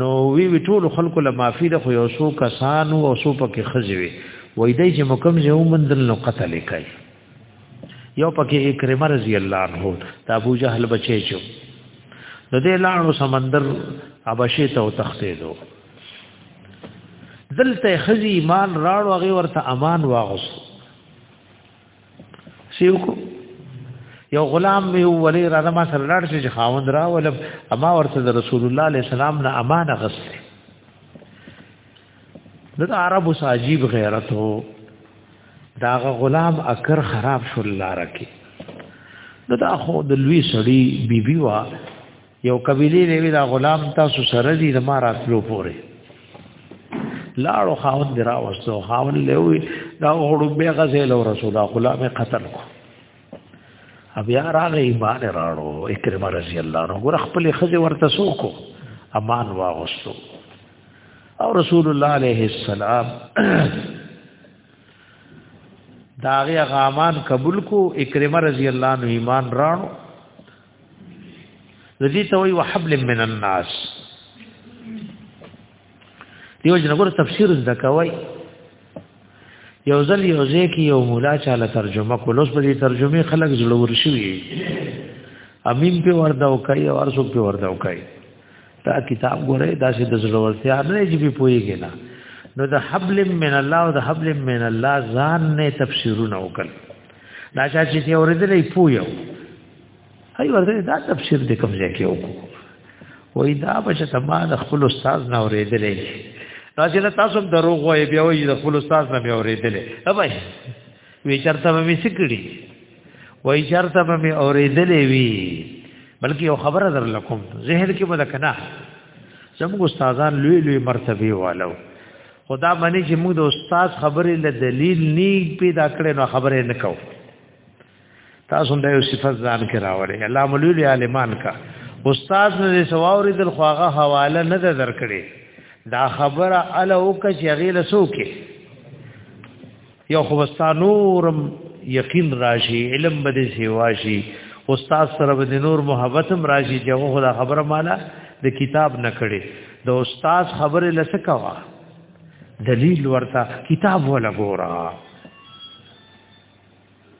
نو وی وی ټول خلکو له معافی د خو یو سو کسانو او سو پکې خځوي وای دی چې مکم زه ومندل نو قتل کوي یو پکې اکرمه رضی الله عنه د ابو جهل بچی چو د دې لاړو سمندر ابشه ته تختې دو دلته خزي ایمان راړو هغه ورته امان واغس سیو کو یو غلام می ولی را ما سره لاړ چې خاوند را ول اما ورته رسول الله علیه السلام نه امان غسته د عربو ساجیب غیرت هو داغه غلام اکر خراب شول لار کې نو دا خو د لوی سړی بیبي وا یو قبیله دی وی دا غلام تاسو سره دی د ما راتلو پوره لاړو خاون دی راوستو خاون لوی دا غړو به غزل او رسول الله غلام قتل کو بیا راغه ایمان راړو اکرمه رضی الله عنه ګور خپل خزه ورته سوکو امان واغستو او رسول الله عليه السلام داغه غامان قبول کو اکرمه رضی الله عنه ایمان راړو ذی ته وی وحبل من الناس دیو جن غره تفسیر زکوي یو ځل یو ځکه یو مولا چاله ترجمه کول اوس په دې ترجمه خلک زړور شوي امین په وردا وکي او ارسو په وردا وکي دا کتاب ګوره دا چې د زړورتیا نه چې په پويږي نه نو د حبل من الله او د حبل من الله ځان نه تفسیرونه وکړ دا چې چې اورېدلې پویو هاي ورته دا تفسیر د کوم ځای کې وکړو وای دا بچ ته ما د خپل استاد نه اورېدلې راځي تاسو دروغ وای بیا وای د خپل استاد نه بیا اورېدلې اوبای وی چرته به می سکړي وای چرته به می اورېدلې وی بلکې یو خبره در لکم زهر کې به کنه زموږ استادان لوی لوی مرتبه والو خدا باندې چې موږ د استاد خبرې له دلیل نی پیدا کړې نو خبرې نکاو تاسو هم د یو صفات ځان کې راوړې الله مولوی عالمان کا استاد نه سواوري د خواغه حواله نه درکړي دا خبره اله وکړه چې غیله سوکه یو خو ستانورم یقین راشي علم به دې سیوا شي استاد سره به نور محبت هم راشي چې هغه خدا خبره مالا د کتاب نه کړي د استاد خبره لسه کوا دلیل ورته کتاب ولا ګورا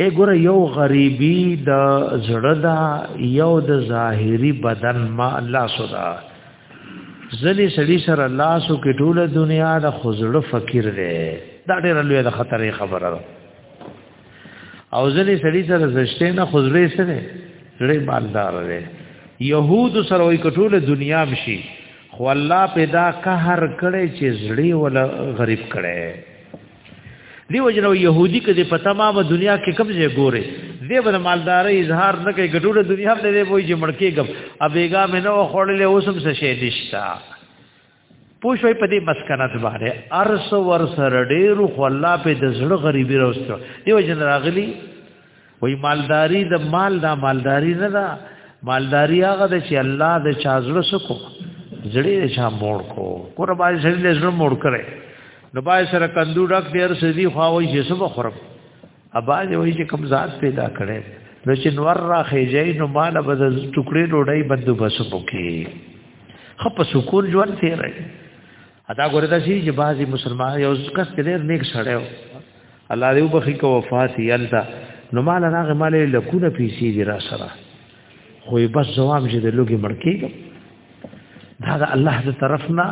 اے ګره یو غریبی د زړه دا یو د ظاهری بدن ما الله صدا زلی سړی سره الله سو کې ټوله دنیا د خزړه فقیر دی دا ډېر لوی د خطرې خبره ده او زلی سړی سره زشته نه خزړه سره ډېر مالدار دی يهود سره وي کټوله دنیا بشي خو الله پیدا قهر کړي چې زړی ولا غریب کړي دی وجنو يهودي کې په تمامه دنیا کې کم ځای ګوره دی به مالداري اظهار نه کوي ګټوره دنیا په دې وایي چې مړکېګم ابيګا مې نه خوړلې اوسم څه شي دشتا پوښوي په دې مسکنات باندې ارس ور سره ډېر خو الله په د زړه غریبي راوستو دی وجنه راغلی وای مالداری د مال دا مالداری نه ده مالداری هغه د چې الله د چا زړه سکو زړه د چا موړ کو قربان شریف له زړه موړ کړي نو بای سره کندو ډک ډیر سدي خو وای چې سبا خرب اباز وای چې کم ذات پیدا کړي نو چې نور را خېجې نو مال به د ټوکړې ډوډۍ بندوبس وکړي خپ سکون ژوند تیرې ادا ګوره دا شي چې بعضي مسلمان یو کس کې ډېر نیک سړی و الله دې وبخي کو وفات یې الدا نو مال راغه مال لکونه پیسې دي را سره خو یې بس جواب چې د لوګي مړکیږم دا د الله تر طرف نه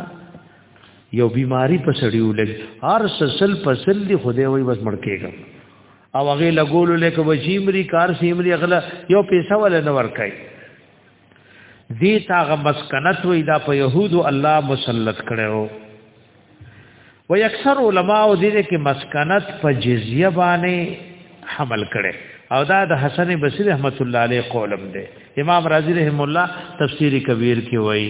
یو بیماری په سړی ولګ هر سسل پسل دی خدای وای بس مړکیږم او هغه لګول لکه وشي مری کار سیمری اغلا یو پیسې ولا نه ورکای دیتا غ مسکنت وې دا په يهودو الله مسلط کړو و اکثر علما او دې کې مسکنت په جزيه باندې حمل کړي او دا د حسن بصری رحمت الله علیه قولم دی امام رازی رحم الله تفسیری کبیر کې وایي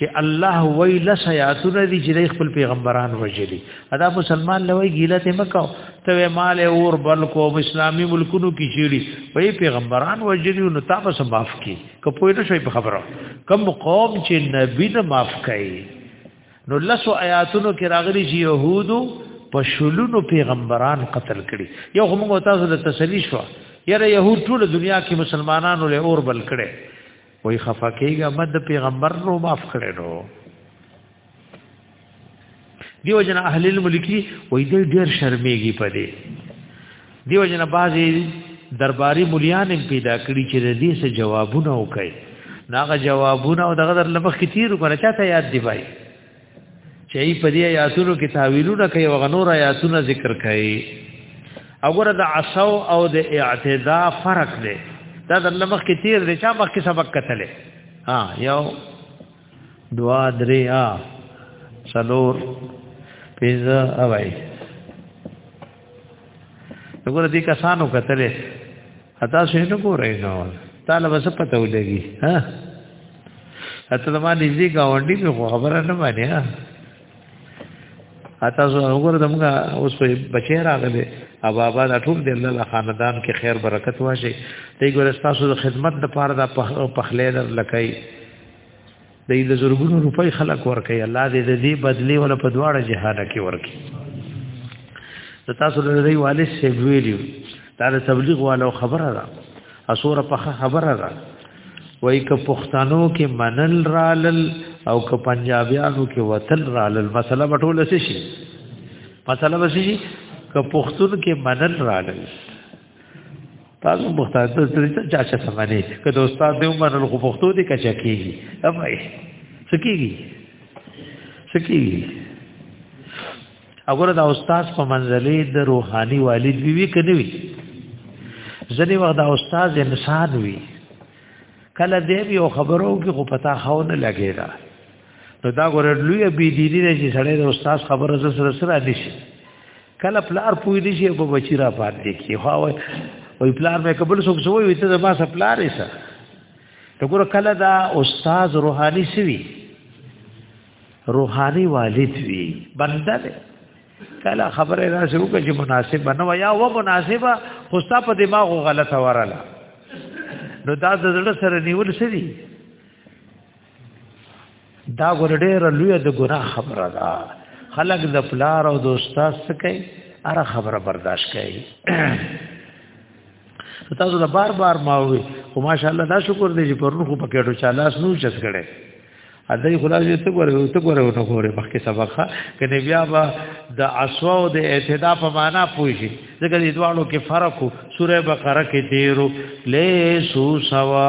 چې الله وی لسیاتونه دي چې خپل پیغمبران وجلی ادا مسلمان لوی ګیله ته مکاو ته مال اور بلکو اسلامي ملکونو کې چیړي وی پیغمبران وجلی نو تاسو معاف کی کپوی نه شوی په خبره کم قوم چې نبی نه معاف کړي نو لسو آیاتونو کې راغلي چې يهودو په شلونو پیغمبران قتل کړي یو هم تاسو د تسلی شو یره يهود ټول دنیا کې مسلمانانو له اور بل کړي وای خفقېګه مد پیغمبر رو معاف کړي نو دیو جن اهل الملکی وای دې ډېر شرمېږي پدې دیو جن بازي درباري مليان پیدا کړی چې دې څه جوابونه وکړي ناغه جوابونه او دغه در لمخ کتیر کړه چاته یاد دی بای چې په دې آیاتونو کې تعویلونه کوي او غنور آیاتونه ذکر کوي وګوره د عصو او د اعتدا فرق دی دا د لمخ کې تیر دی چې مخ کې سبق کتلې ها یو دوا درې ا سلور پیزا اوای وګوره دې کسانو کتلې اتا څه نه ګورې نو طالب څه پته ولګي ها اته د ما نږدې گاونډي په خبره نه باندې ها اته زه وګوره دمګه اوس په بچی راغله او بابا دا ټول د الله خاندان کې خیر برکت واشه دی ګور تاسو د خدمت د پاره د پخلې در لکای د دې زرګونو روپۍ خلک ورکړي الله دې د دې بدلی ول په دواړه جهان کې ورکړي د تاسو له دې والي څخه ویلو دا د تبلیغ والو خبره ده اسوره په خبره ده وای ک پښتنو کې منل رالل او ک پنجابیانو کې وتل رالل مسله بټول شي مسله وشي ک پښتون کې منل رالل تاسو مختار ته سره چا چا سمانه که د استاد دی عمر له پښتو دی کچا کیږي امای سکیږي سکیږي وګوره دا استاد په منځلې د روحاني والد وی وی کني وی ځنی وخت دا استاد انسان وی کله دې یو خبرو کې خو پتا خو نه لګی دا نو دا ګوره لوی بي دي دي چې سړی د استاد خبره سره سره دي شي کله پلار پوی دي چې په بچی را پاتې کی خو وای پلار مې قبول سو سو وي ته ما سپلار یې سره ته ګور کله دا استاد روحاني سوي روحاني والد وي بنده ده کله خبره را شروع کړي چې مناسب نه ویا و مناسبه خو ستا په دماغ غلطه وراله نو دا د زړه سره نیول سړي دا ګور ډېر لوی د ګناه خبره ده خلق د پلار او د استاد سکه اره خبره برداشت کوي تاسو دا بار بار ما وي خو ماشاءالله دا شکر دی چې پرون خو پکې ټو چالاس نو چس کړي ا دې خلاص یې ته ګوره ته ګوره نو ګوره مخکې سبق کنه بیا با د اسوا او د اعتدا په معنا پوي شي ځکه دې دوانو کې فرق سوره بقره کې تیرو لیسو سوا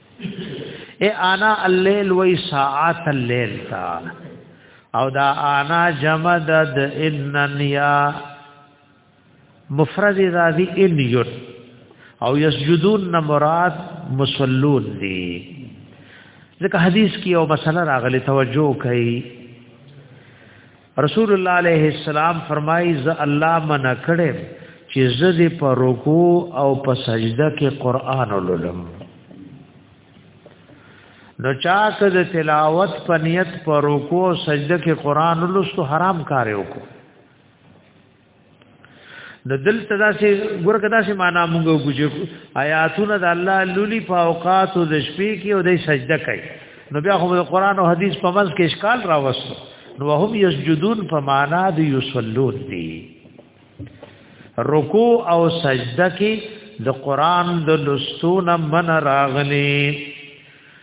اے انا الليل وی ساعت الليل تا او دا انا جمع د انن یا مفرد ذاتی ان یت او یسجدون نه مراد مصلون دی ځکه حدیث کې یو مسله راغلی توجه کړئ رسول الله علیه السلام فرمایي ز الله من کړه چې زه دې په رکوع او په سجده کې قران ولولم نو چا که د تلاوت په نیت په رکوع او سجده کې قران ولوستو حرام کار وکړو نو دلته دا سي ګورګه دا سي معنا مونږ وګورو آیاتونه د الله لولي په اوقات او د شپې کې او د سجده کوي نو بیا خو د قران او حديث په منځ کې اشکال راوستو نو هم یسجدون په معنا د یصلون دي رکوع او سجده کې د قران د لستون من راغلي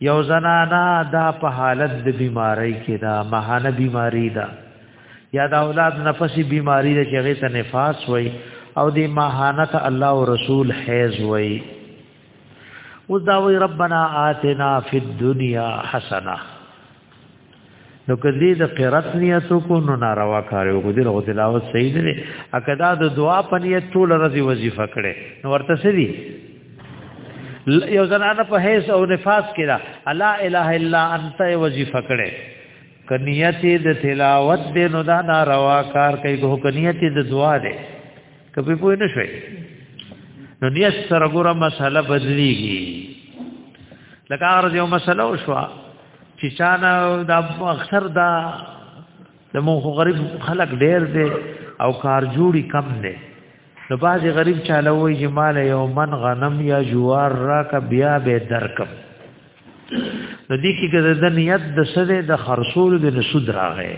یو زنانا دا په حالت د بیماری کې دا مهانه بیماری دا یا دا اولاد نفسی بیماری دا چې هغه ته نفاس وای او دی مهانه ته الله او رسول حیز وای او دا وی ربنا آتنا فی الدنیا حسنه نو کدی د قرات نیت کو نو ناروا کار یو ګدی له تلاوت صحیح نه دی اکدا د دعا په نیت ټول ورځي وظیفه کړي نو ورته سړي یو زنانه په هیڅ او نفاس کې را الا اله الا انت وظیفه کړي کنیت د تلاوت د نو دا ناروا کار کوي کو کنیت د دعا ده کبي پوه نه شوي نو نیت سره ګوره مسله بدلیږي لکه ارز یو مسله وشوه چې چانه دا اکثر دا د مو غریب خلک ډېر دي او کار جوړي کم دي نو باز غریب چاله وای چې مال یو من غنم یا جوار را ک بیا به درکم نو دې کې د دنیت د سره د خرصول د نسود راغې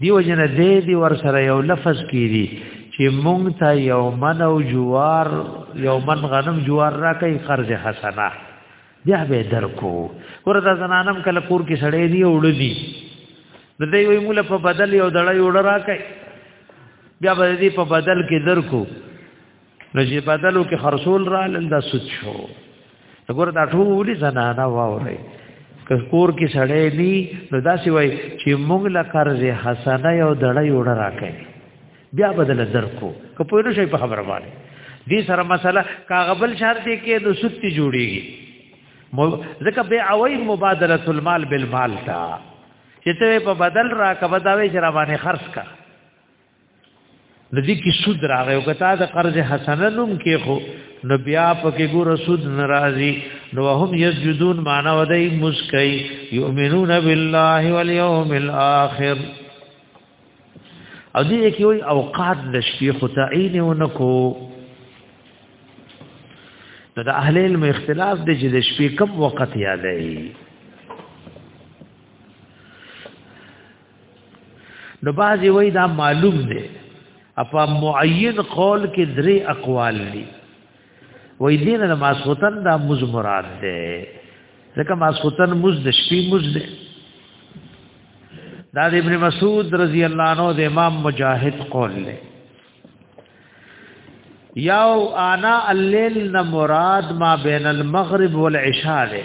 دیو جن دې دی ور سره یو لفظ کیږي چې مونږ ته یو من او جوار یو من غنم جوار را کوي قرض حسنه بیا به درکو ورته زنانم کله کور کې سړې دی وړدي د دې وی مولا په بدل یو دړی وړ راکای بیا به دې په بدل کې درکو نو چې بدلو کې خرصول را لندا سود شو وګوره دا ټول زنانه واوري که کور کې سړې دی نو دا سی وای چې موږ لا قرض حسنه یو دړی وړ راکای بیا بدل درکو که پوه نه شي په خبره باندې دې سره مسله کاغبل شهر دې کې د سوت جوړيږي ځکه به اوی مبادله المال بالمال تا چې ته په بدل را کبه دا وی شر باندې خرج کا د دې کې سود راغی او کته د قرض حسنه نوم کې خو نو بیا پکې ګور سود ناراضي نو هم یسجدون معنا ودی مسکای یؤمنون بالله والیوم الاخر او دې کې وي اوقات د شپې خو تعین ونکو نو د اهل علم اختلاف دی چې د شپې کم وخت یادې نو بعضی وای دا معلوم دی اپا معین قول کې درې اقوال دي وای دین د ماسوتن دا مز مراد ده ځکه ماسوتن مز د شپې مز ده دا د ابن مسعود رضی الله عنه د امام مجاهد قول له یاو انا الليل نه مراد ما بین المغرب والعشاء ده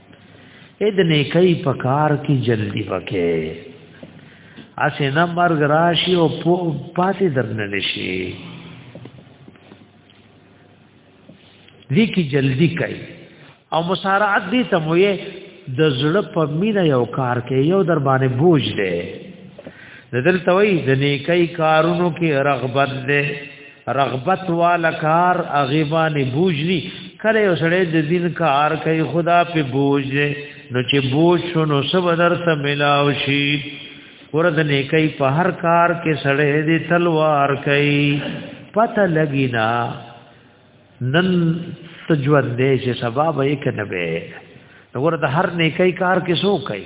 اې د نیکۍ په کار کې جلدی وکې اسې نه مرګ راشي او پاتې درنه نشي دې کې جلدی کوي او مسارعت دې ته مو د زړه په مینا یو کار کې یو در باندې بوج دی د دلته وی د نیکۍ کارونو کې رغبت دی رغبت والا کار اغیبان بوجلی کله یو سړی د دین کار کوي خدا په بوج دی نو چې بوج شونو سب درته ملاو شي ورته نیکي په هر کار کې سړی دی تلوار کوي پته لګی نا نن تجوان دې چې سبب یې کنه به ورته هر نیکي کار کې سو کوي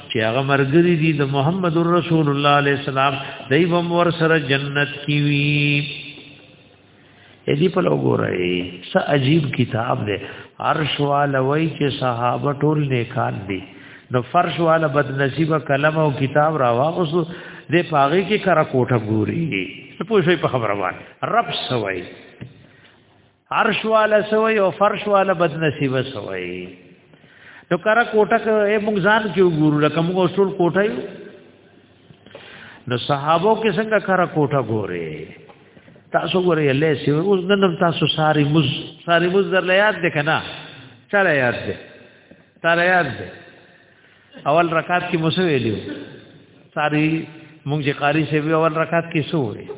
چې هغه مرګري دي د محمد رسول الله عليه السلام دای بم ور سره جنت کی وی دې په لوګورای س عجیب کتاب دی عرش والوی چې صحابه ټول نیکان دي نو فرش والا بد نصیب کلم او کتاب راوا اوس دې پاغي کې کرا کوټه ګوري څه پوښي په خبره باندې رب سوي عرش والا سوی او فرش والا بد نصیب سوی نو کرا کوټه کې موږ ځان کې وګورو لکه موږ اصول کوټه یو نو صحابو کې څنګه کرا کوټه ګوره تاسو ګوره الله سی اوس نن تاسو ساری مز ساری مز در یاد دې کنه چاله یاد دې تاله یاد دې اول رکعت کې مسو ویلو ساری مونږ چې قاری سی اول رکعت کې سو ویلو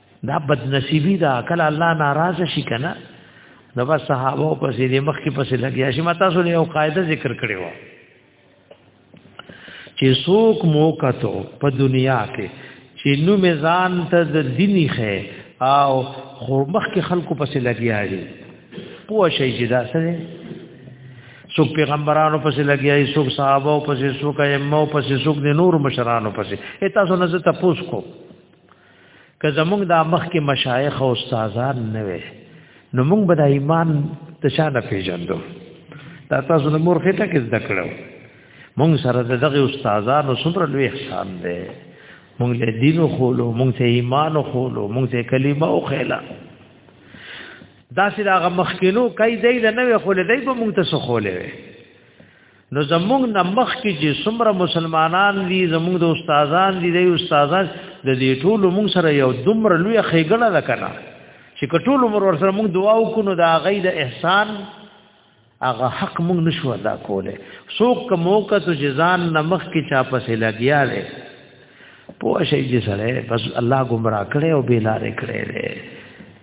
دا بد نصیبی دا کله الله ناراض شي کنه نو بس صحابه او پسې د مخ کې پسې لګیا شي متا سو یو قاعده ذکر کړی و چې څوک موقع ته په دنیا کې چې نو میزان ته د دیني خې او خو مخ کې خلکو پسې لګیا دي پوه شي چې دا سره څوک پیغمبرانو پسې لګیا دي څوک صحابه پسې څوک ائمه پسې څوک د نور مشرانو پسې اته څو نه ته پوس کو که زمونږ دا مخ کې مشایخ او استادان نه وي نو مونږ به د ایمان د چا نه پیژندو دا تاسو د مور خټه کې زده کړو مونږ سره د دغه استادانو څومره لوی احسان دی مونږ له دینو خولو مونږ ته ایمان خولو مونږ ته کلمه او خیلا دا چې دا مخکینو کای دی نه وي خولې دی به مونږ ته سخولې وي نو زمونږ نمخ کې چې څومره مسلمانان دي زمونږ د استادان دي د استادان د دې ټول مونږ سره یو دومره لوی خېګړه ده کنه چې کټول عمر ور سره مونږ دعا وکړو دا غي د احسان هغه حق مونږ نشو ادا کوله څوک موقع ته جزان نمخ کې چا پسې لګیا دی پوه شي چې سره بس الله گمراه کړي او بیلاره کړي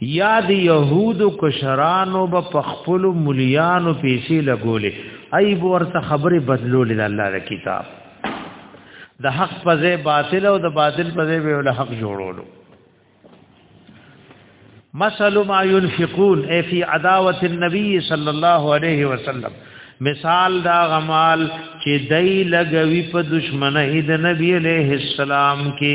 یا د يهودو کشرانو به په خپل مليانو پیسې لګولې ای به ورته خبره بدلولې د الله د کتاب د حق په ځای باطل او د باطل په ځای به له حق جوړولو مثل ما ينفقون اي في عداوه النبي صلى الله عليه وسلم مثال دا غمال چې دای لګوي په دشمنه د نبی عليه السلام کې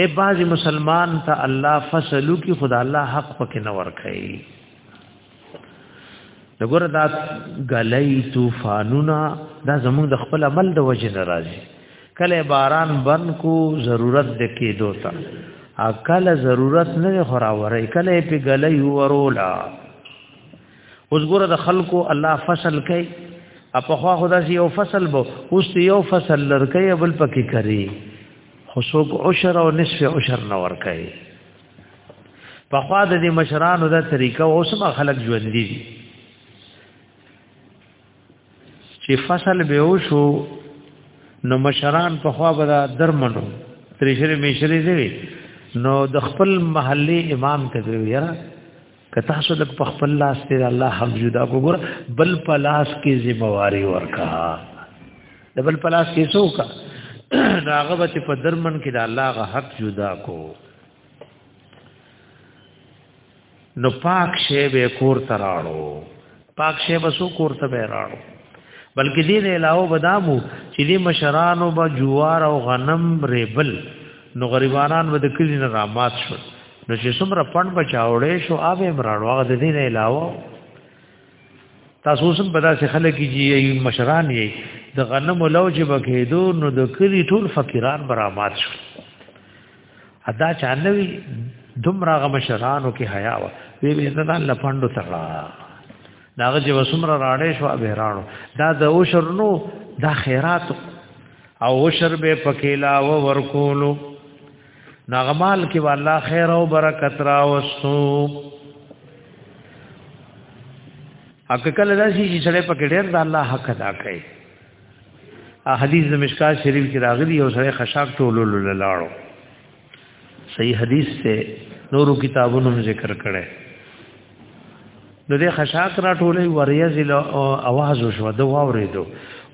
اے باز مسلمان ته الله فصلو کی خدا الله حق پکې نه ور کوي دغه دا غلای طوفانونه دا زموږ د خپل عمل د وجه ناراضي کله باران بن کو ضرورت د کې دوتا اکل ضرورت نه خورا وره کله په غلای ورولا اوس ګوره د خلکو الله فصل کوي په خوا خدا سي یو فصل بو اوس یو فصل لرکې بل پکې کوي خو څوک عشر او نصف عشر نه ور کوي په خوا د دې مشرانو دا طریقه اوس ما خلک ژوند دي چې فصل به وشو نو مشران په خوا به درمنو تریشری میشری دی نو د خپل محلي امام ته ویرا که تاسو لږ په خپل لاس ته الله حق جدا وګور بل په لاس کې ذمہواری ورکا د بل په لاس کې څوک هغه به په درمن کې د الله غ حق جدا کو نو پاک شی به کور تراړو پاک شی بسو کورته به راړو بلکې دې نه علاوه بدامو چې دې مشرانو به جوار او غنم ریبل نو غریبانان به د کلی نه رامات شو نو چې څومره پند بچاوړې شو اوبه مراړو هغه دې نه علاوه تاسو سم پدا سي خلک چې مشران یې د غنم لوجه بکېدو نو د کلی ټول فقیران برامات شو ادا چانوي دومره غ مشرانو کې حیا و وی وی دا الله پاندو تکړه داغه چې وسمره راړې شو به راړو دا د اوشر نو دا خیرات او اوشر به پکېلا و ورکولو نغمال کې والله خیر او برکت را وسو اګه کله دا شي چې سړی پکې ډېر د الله حق ادا کوي حدیث د مشکات شریف کې راغلی او سره خشاک ټولول لاړو صحیح حدیث ته نورو کتابونو ذکر کړي نو د خشاک را ټولې وریاض اواز وشو د واورېدو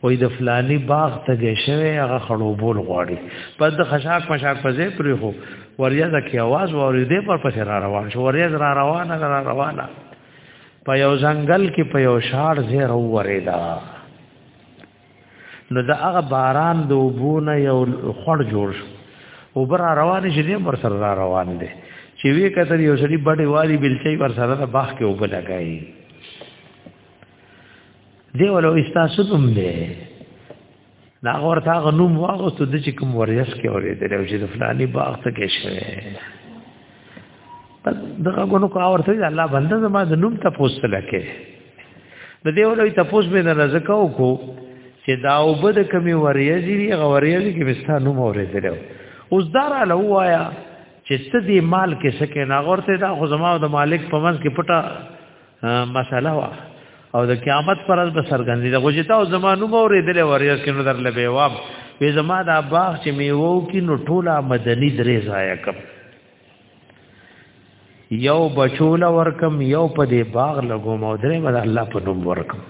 وې د فلانی باغ ته دې شوی هغه خړوبول غواړي په د خشاک مشاک په ځای پرې هو وریاض کې اواز واورېدې پر پسې را روان شو وریاض را روانه را روانه په یو ځنګل کې په یو شاړ ځای راوورېدا نو دا هغه باران د وبونه یو خړ جوړ شو او بر روان شي دې پر سر را روان دي چې وی کتر یو سړي بډې والی بلچي پر سر د باغ کې وب لګای دی ولو استاسو دوم دی دا ورته غنوم واغستو د چې کوم ورځ کې اورېدل او چې د فلاني باغ ته کې شوه دغه غونو کو اورته دی الله بنده زما د نوم ته پوسټ لکه د دې ولې ته پوسټ به نه زکاو کو چې دا وبد کمی وریځي دی غوریځي کې مستا نوم اورېدل اوس دار له وایا چې ستدي مال کې سکه نه غورته دا خو زما د مالک په منځ کې پټه مساله وا او د قیامت پر ورځ به سرګندې د غوجتا او زمانو مورې دلې وریا کې نو درلې به واب وې زما د باغ چې میوو کې نو ټوله مدني درې ځای کم یو بچول ورکم یو په دې باغ لګوم او درې مده الله په نوم ورکم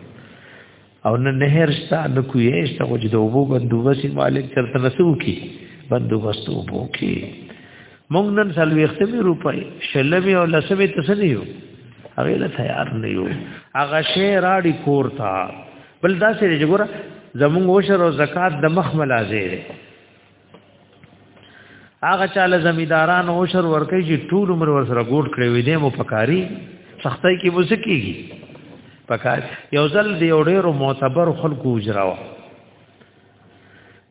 او نه نهر شته نه کوی شته خو چې د اوبو بندوبست مالک چرته نسو کی بندوبست اوبو کی مونږ نن سلوي ختمي روپي شلمي او لسمي تسنیو هغه له تیار نه یو هغه شی راړي کور تا بل دا سره جګوره زمونږ وشر او زکات د مخ ملازه هغه چاله زمیداران او شر ورکې چې ټول عمر ور سره ګوډ کړې وې دې مو پکاري سختۍ کې مو سکیږي پکار یو ځل دی یو ډېر معتبر خلکو اجراو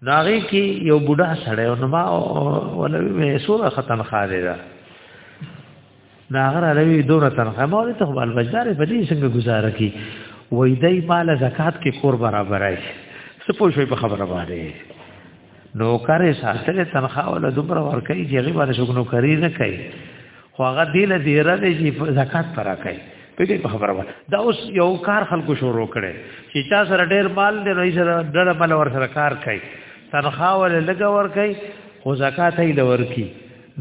ناغي کې یو بوډا سړی او نو ما ولې مې سوره ختم خاله ناغر علوی دوره تنخواه مولوی ته خپل بجدار په دې څنګه گزاره کی وای دای مال زکات کې کور برابرای څه پوه شوی په خبره باندې نو کار ساتل تنخواه ولا دومره ورکای چې هغه باندې شګنو کری نه کوي خو هغه دی له دې را دی چې زکات پر راکای په دې خبره باندې دا اوس یو کار خلکو شروع کړي چې چا سره ډیر مال دی نو یې سره ډېر مال ور سره کار کوي تنخواه ولا لګ ور کوي خو زکات یې لور کوي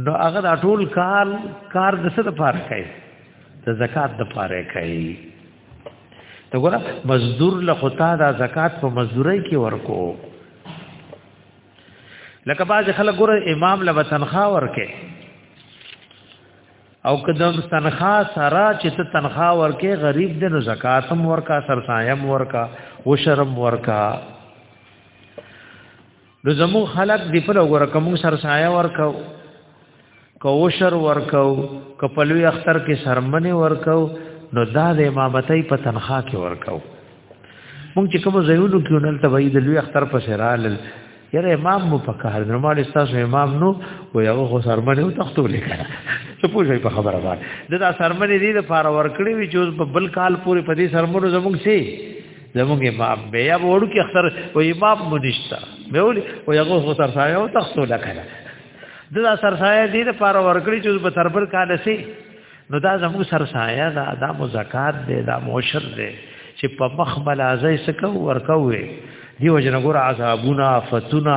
نو هغه دا ټول کار کار د څه لپاره کوي د زکات د لپاره کوي ته ګوره مزدور له خطا دا زکات په مزدوري کې ورکو لکه باز خلک ګوره امام له تنخواه ورکه او کدم تنخواه سره چې ته تنخواه ورکه غریب دې نو زکات هم ورکا سرسایم ورکا وشرم ورکا نو زمو خلق دی په لګور کوم سر سایه ورکو کوشر ورکو کپلوی اختر کې سرمنه ورکو نو دا د امامتۍ په تنخوا کې ورکو مونږ چې کوم زینو کې ونل ته وای د لوی اختر په سرال یره امام مو پکار نو مال استاسو امام نو و یو خو سرمنه او تختو لیکل څه پوښي په خبره باندې دا سرمنه دې د فار ورکړې وی چې په بل کال پورې په دې سرمنو زموږ سي زموږ امام به یا وړو کې اختر او امام منشتا به ولي او یو خو سر سایه او تختو لکړه دا سر سایه دې د پاره ورکړي چې په تربر کال سي نو دا زموږ سر سایه دا د مزکات دې دا موشر دې چې په مخ ملازې سکو ورکوي دی وجنه ګور عذابونه فتونه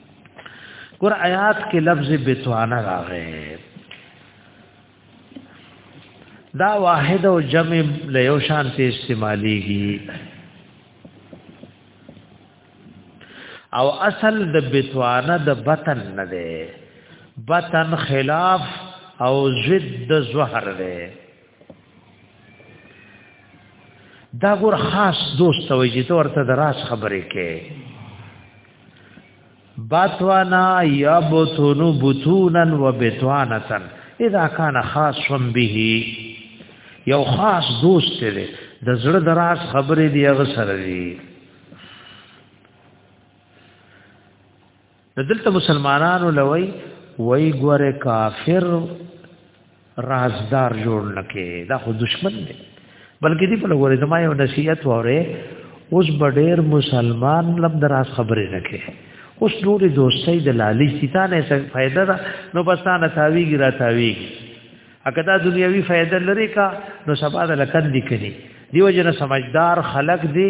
ګور آیات کې لفظ بتوانه راغی دا واحد او جمع له یو شان ته استعماليږي او اصل د بتوانه د بطن نه ده بطن خلاف او ضد ظهر ده دا ګور خاص دوست وي چې ته ورته دراز خبرې کې باتوانا یا بوتونو بوتونن و بتوانتن اذا کان خاص به یو خاص دوست دی د زړه دراز خبرې دی هغه سره دی دلته مسلمانانو لوي وای ګوره کافر رازدار جوړ نکې دا خو دشمن دی بلکې دی په لور زما یو نصیحت وره اوس بډیر مسلمان لم دراز خبرې نکې اوس نور دوستۍ د لالي ستانه څه فائدہ ده نو بس تانه تاویږي را تاویږي اګه دا دنیوي فائدہ لري کا نو سبا د لکن دي کړي دیو جن سمجدار خلق دی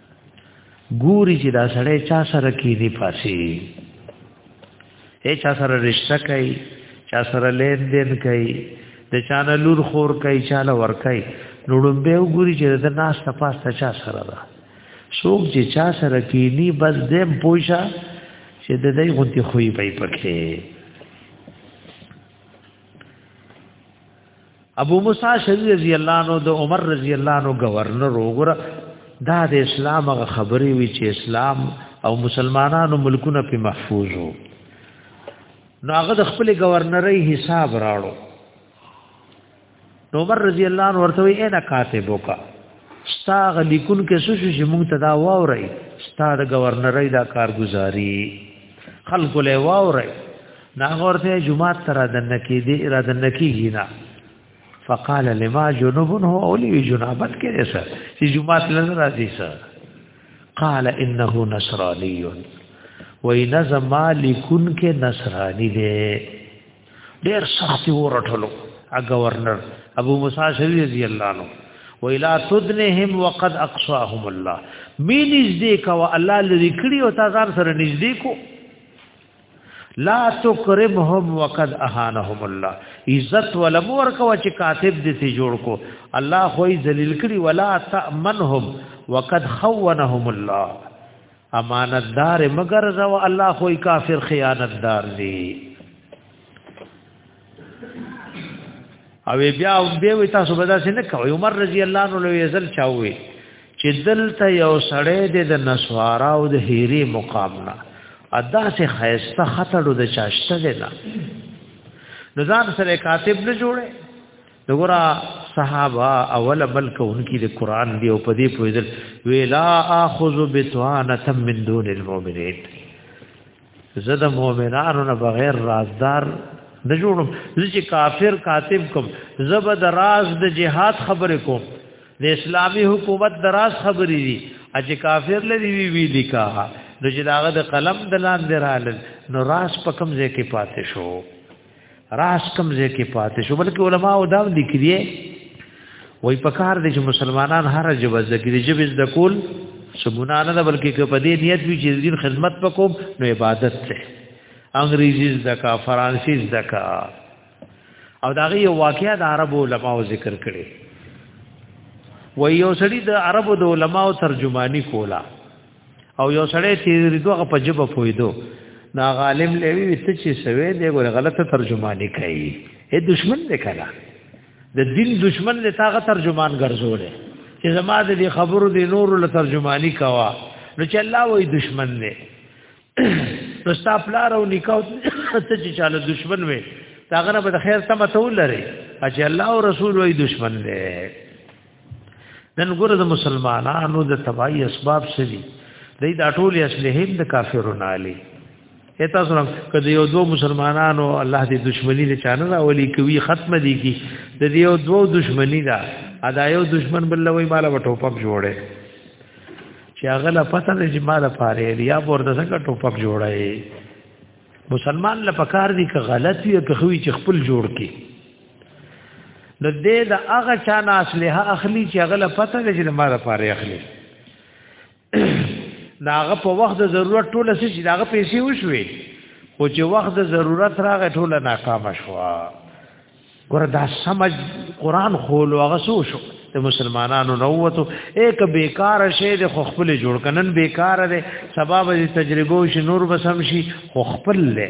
ګوري چې دا سړی چا سره کې دی پاسي اے چا سره رشتہ کوي چا سره لین دین کوي د چا نه لور خور کوي چا له ور کوي نوړم به وګوري چې د ناس تپاس ته چا سره ده څوک چې چا سره کې ني بس دې پوښا چې د دې غونتی خوې پي پکې ابو موسی شری رضی الله عنه د عمر رضی الله عنه گورنر وګره دا د اسلام غ خبرې وی چې اسلام او مسلمانانو ملکونه په محفوظ وو نو هغه د خپل گورنرۍ حساب راړو نو عمر رضی الله عنه ورته وی نه کاتب وکا ستا غلیکون کې سوشو چې مونږ ته دا واوري ستا د گورنرۍ دا کارګزاري خلق له واوري ناغورته جمعه تر د نکی دی را د نکی نه فقال لما جنوب هو اولی جنابت کې سر چې جمعه تل راځي سر قال انه نصراني وای نظم مالکن کې نصرانی دی ډیر سخت ورټلو ا گورنر ابو موسی شری رضی الله عنه و الى تدنهم وقد اقصاهم الله می نږدې کا و الله لری کړی او تاسو سره نږدې کو لا تکرمهم وقد اهانهم الله عزت ولم ورکو چې کاتب دې ته جوړ کو الله خو یې ذلیل کړی ولا تامنهم وقد خونهم الله امانتدار مگر زو الله خو کافر خیانتدار دی او بیا به وي تاسو به داسې نه کوي عمر رضی الله عنه لوی زل چاوي چې دلته یو سړی د نسوارا او د هيري مقام نه ادا سه خيسته خطرو د چاشته دی نه نزان سره کاتب نه جوړه دغرا صحابه اول بل کوونکی د قران دی او په دې پوهیدل ویلا اخذ بتوانه من دون المؤمنین زده مؤمنانو نه بغیر رازدار نه جوړم چې کافر کاتب کوم زب د راز د جهاد خبرې کوم د اسلامی حکومت د راز خبرې دي چې کافر لري وی وی لیکا د جلاغه د قلم د لاندې رال نو راز په کوم ځای کې پاتې شو راس کم ځای کې پاتې شو بلکې علما او دا لیکلي وای په کار دي چې مسلمانان هر جبه ذکر جبه د کول سګونا نه بلکې که په دې نیت وی چې دین خدمت وکوم نو عبادت ده انګریزي زکا فرانسي زکا او دا غي واقعیا د عربو علماو ذکر کړي و یو سړي د عربو د علماو ترجمانی کولا او یو سړی چې ردوغه په جبه پویدو نا غالم لوي وسته چې سوي دی ګوره غلطه ترجمه نه کوي اے دشمن دې کړه د دین دشمن له تاغه ترجمان ګرځول چې زما د خبرو د نور له ترجمانی کوا نو چې الله وې دشمن دې نو ستا پلار او نکاو ته چې چاله دشمن وې تاغه نه به خیر سم ته ولري چې الله او رسول وې دشمن دې نن ګوره د مسلمانانو د تباہی اسباب سری دای دا ټول اصله د کافرو نه علی اته سره کله یو دو مسلمانانو الله دې دشمنی له چانه دا ولی کوي ختم دي کی د دې یو دو دشمنی دا ادا یو دشمن بل وی مال وټو پک جوړه چې هغه لا پته نه چې مال پاره یا ورته څنګه ټوپک جوړه مسلمان لپاره دي که غلط وي که خوي چې خپل جوړ کی نو دې د هغه چا نه اصله اخلي چې هغه له پته دی چې ما لپاره اخلي دا هغه په وخت د ضرورت ټوله سي چې هغه پیسې وشوي خو چې وخت د ضرورت راغی ټوله ناکام شوه ګور دا سمج قران خولو هغه سو شو د مسلمانانو نووتو ایک بیکار شی د خو خپل جوړ کنن بیکار دی سبب د تجربو شنور بسم شي خو خپل له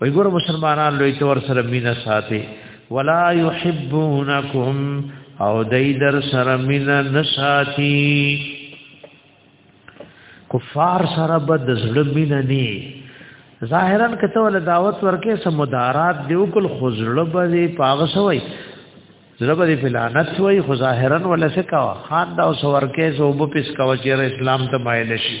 وی ګور مسلمانان لوی تور سره مینا ساتي ولا يحبونکم او دای در سره مینا نساتی کفار سره بد زړه مینا نه ظاهرا کته ول دعوت ورکه سمدارات دیو کل خزړه به پاغه سوی زړه به فلانت وای خو ظاهرا ولا سکا خان دا اوس ورکه سو وب پس کا چیر اسلام ته مایل شي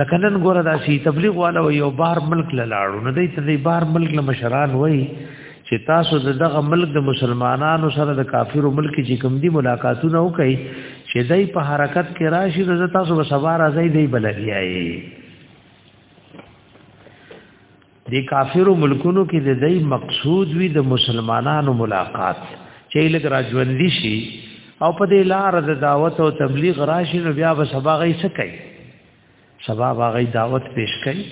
لکه نن ګوره دا شي تبلیغ والا یو بار ملک لاړو نه دی ته دی بار ملک له مشران وای چې تاسو د دغه ملک د مسلمانانو سره د کافرو ملک چې کوم دی ملاقاتونه وکړي چې دای په حرکت کې راشي د تاسو به سبا راځي دی بلګیایي د کافرو ملکونو کې د دای مقصود وی د مسلمانانو ملاقات چې لګ راجوند شي او په دې لار د دعوت او تبلیغ راشي نو بیا به سبا غي سکي سبا غي دعوت پیش کړي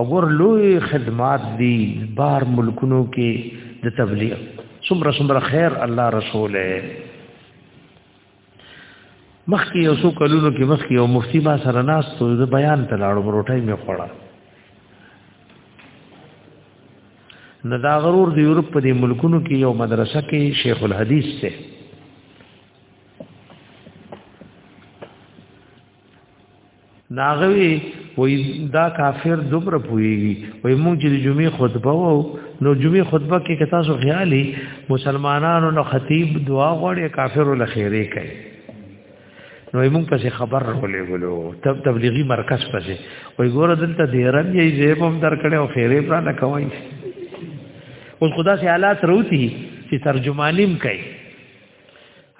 او ور لوی خدمات دي بار ملکونو کې د تبلیغ څومره څومره خیر الله رسوله مخکې یو څو کلونو کې مخکې یو مفتی ما سره ناس ته د بیان ته لاړم روټۍ مې خوړه نه دا غرور د یورپ په دې ملکونو کې یو مدرسه کې شیخ الحدیث ته ناغوی وای دا کافر دوبره پویږي وای موږ چې جمعې خطبه وو نو جمعې خطبه کې کتا سو خیالي مسلمانانو نو خطیب دعا غوړي کافر له خیره کوي نو موږ پسې خبر رولې ګلو تب تبلیغي مرکز پسې وای ګوره دلته دیرم یې زیب هم درکړې او خیره پر نه کوي اوس خدا سي حالات روتي چې ترجمانیم کوي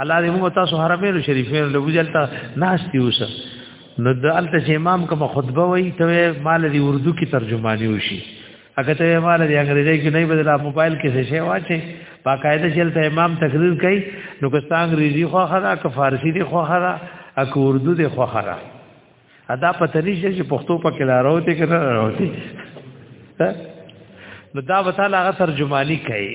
الله دې موږ تاسو حرمینو شریفینو له وجلتا ناشتي اوسه نو د الته چې امام کوم خطبه وای ته مال دی اردو کې ترجمانی وشي اګه ته مال دی انګریزي کې نه بدلا موبایل کې څه شی واچي باقاعده چې الته امام تقریر کوي نو که څنګه انګریزي خو خرا که فارسی دی خو خرا اک اردو دی خو خرا ادا پته نشي چې پښتو په کې لارو ته کې نه راوتی نو دا وتعالى هغه ترجمانی کوي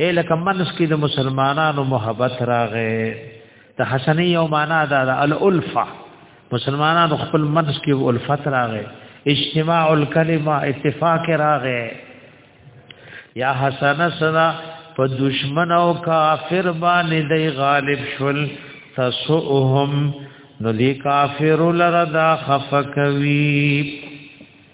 اے لکه منس کې د مسلمانانو محبت راغې د حسنی یو معنا دا د الالفه مسلمانانو خپل منس کې الفت راغې اجتماع الکلمه اتفاق راغې یا حسن سنا په دشمن او کافر باندې دی غالب شول تسوهم نو دی کافر لردا خفکوی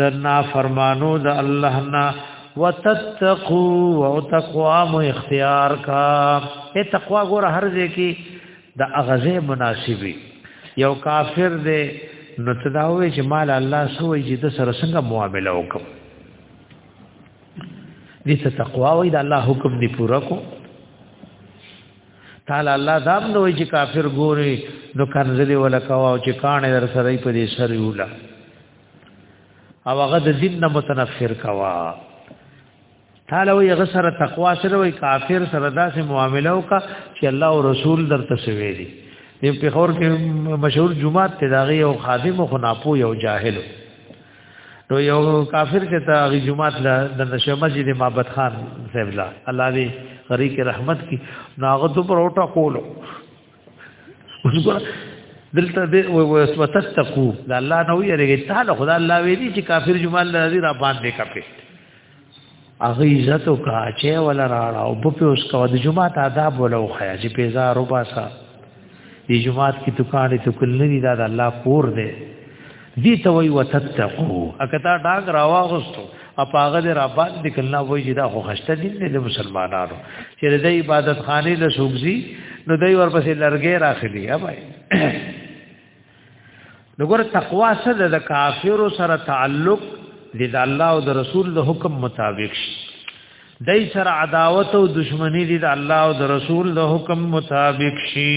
د نافرمانو د الله نه وتتقوا او تقوا مو اختیار کا اے تقوا ګور هر ځای کې د اغزه مناسبي یو کافر دی نو تداوی چې مال الله سوې چې د سره څنګه معامله وکم دې څه تقوا وې د الله حکم دی پورا کو تعالی الله دام نو چې کافر ګوري نو کنځلې ولا کوا او چې کانه در سره په دې سره ولا او هغه د دین نه متنفر کوا تعالی وی هغه سره تقوا سره وی کافر سره داسې معاملې وکا چې الله او رسول درته سوي دي یو په خور کې مشهور جمعه ته داغي او خادم خو ناپو یو جاهل نو یو کافر چې ته غي جمعه لا د نشه مسجد معبد خان صاحب لا الله دې غری کې رحمت کی ناغه تو پر اوټه کولو دلته به وتتقو دا الله نو یریږي تعالی خدا الله ویلي چې کافر جمال راځي را باندې کپې هغه عزت او کاچه ولا راړه او په اوس کو د جمعه آداب ولو خیا چې په زار وباسا د جمعه کی دکان ته کل نه دی دا الله کور دی دي ته وی وتتقو اکتا ډاګ راواغستو اپاغه دې را باندې کله وای چې دا خو خشته دین دی د مسلمانانو چې د عبادت خانه له سوګزي نو دوی ورپسې لرګې راخلی یا بھائی نو ګور تقوا سره د کافر سره تعلق د الله او د رسول د حکم مطابق شي دای سره عداوت او دشمنی د الله او د رسول د حکم مطابق شي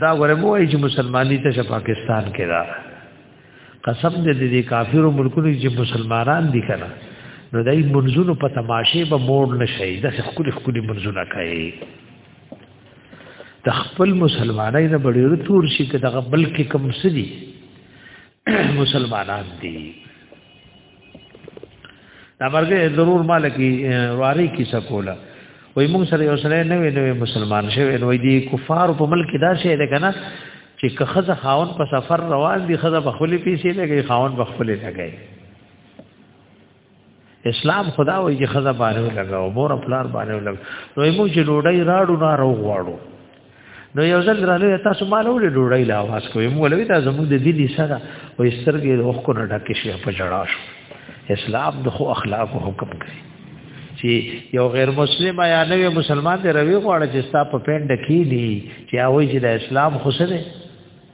دا غره مو ای چې مسلمانۍ ته پاکستان کې را قسم دې دې کافرو ملکونو چې مسلمانان دي کنه نو دای منځونو په تماشه به مور نشي د خپل خپل منځونه کوي د خپل مسلمانای نه بډیر تور شي که دغه بلکې کم سدي مسلمانان دي دا مرګه ضرور مالکی واری کی سکولا وای موږ سره یو سره نوې نوې مسلمان شوی نو دی کفار په ملک دا شی ده کنه چې که خزه خاون په سفر روان دي خزه په خپل پیسې لګي خاون په خپل لګي اسلام خدا وایي چې خزه باندې لګاو مور پلار باندې لګ نو موږ چې ډوډۍ راړو نه راو غواړو نو یو ځل را لوي تاسو مال ولې ډوډۍ لا واس کوي موږ لوي تاسو موږ د دې سره او سترګې د اوخ کو نه ډکه شي په جړا شو اسلام د خو اخلاق حکم کوي چې یو غیر مسلم یا نوې مسلمان دی روي غواړي چې ستا په پند کې دي چې هغه چې د اسلام خو سره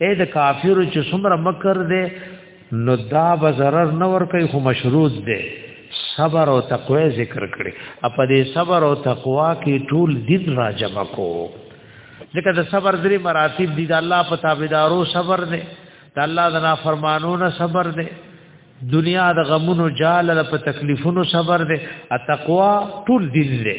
اې د کافرو چې څومره مکر دی نو دا به ضرر نه ور کوي خو مشروط دی صبر او تقوا ذکر کړي په دې صبر او تقوا کې ټول دین را جمع کو ځکه د صبر درې مراتب دي د الله په تابعدارو صبر دی د الله د نافرمانو نه صبر دی دنیا د غمونو جال له په تکلیفونو صبر دی ا تقوا ټول دین دی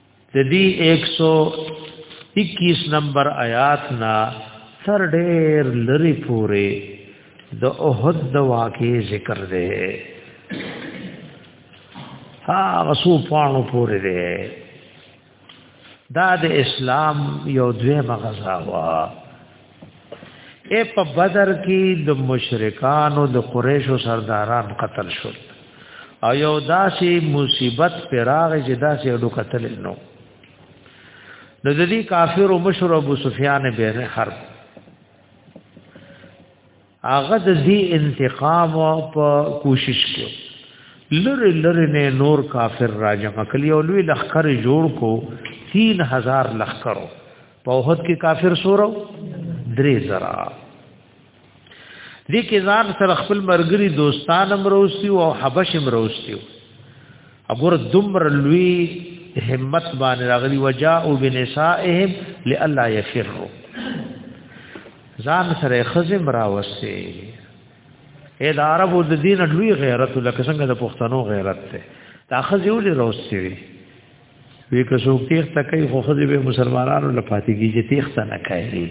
د دې 121 نمبر آیات نا سر ډېر لری پورې د احد د واقعې ذکر دی ها غسو پانو پورې دی دا د اسلام یو دوه مغزا وا اے په بدر کې د مشرکانو د قریشو سرداران قتل شول او یو داسې مصیبت پراغ چې داسې اډو قتل نو نو د دې کافر او مشر ابو سفیان به حرب هغه د دې انتقام په کوشش کې لری لری نه نور کافر راجم کلی او لوی لخر جوړ کو 3000 لخرو په وحد کې کافر سورو درې زرا دې کې ځان سره خپل مرګري دوستان امروستي او حبش امروستي اګور دمر لوی همت باندې راغلی وجاء بنسائهم لالا يفروا ځان سره خزم راوسته اې د عربو د دین لوی غیرت لکه څنګه د پښتنو غیرت ته دا خزه ولې راوسته وی وی که څوک تیخ تکي خو خزه به مسلمانانو لپاره کیږي تیخ نه کوي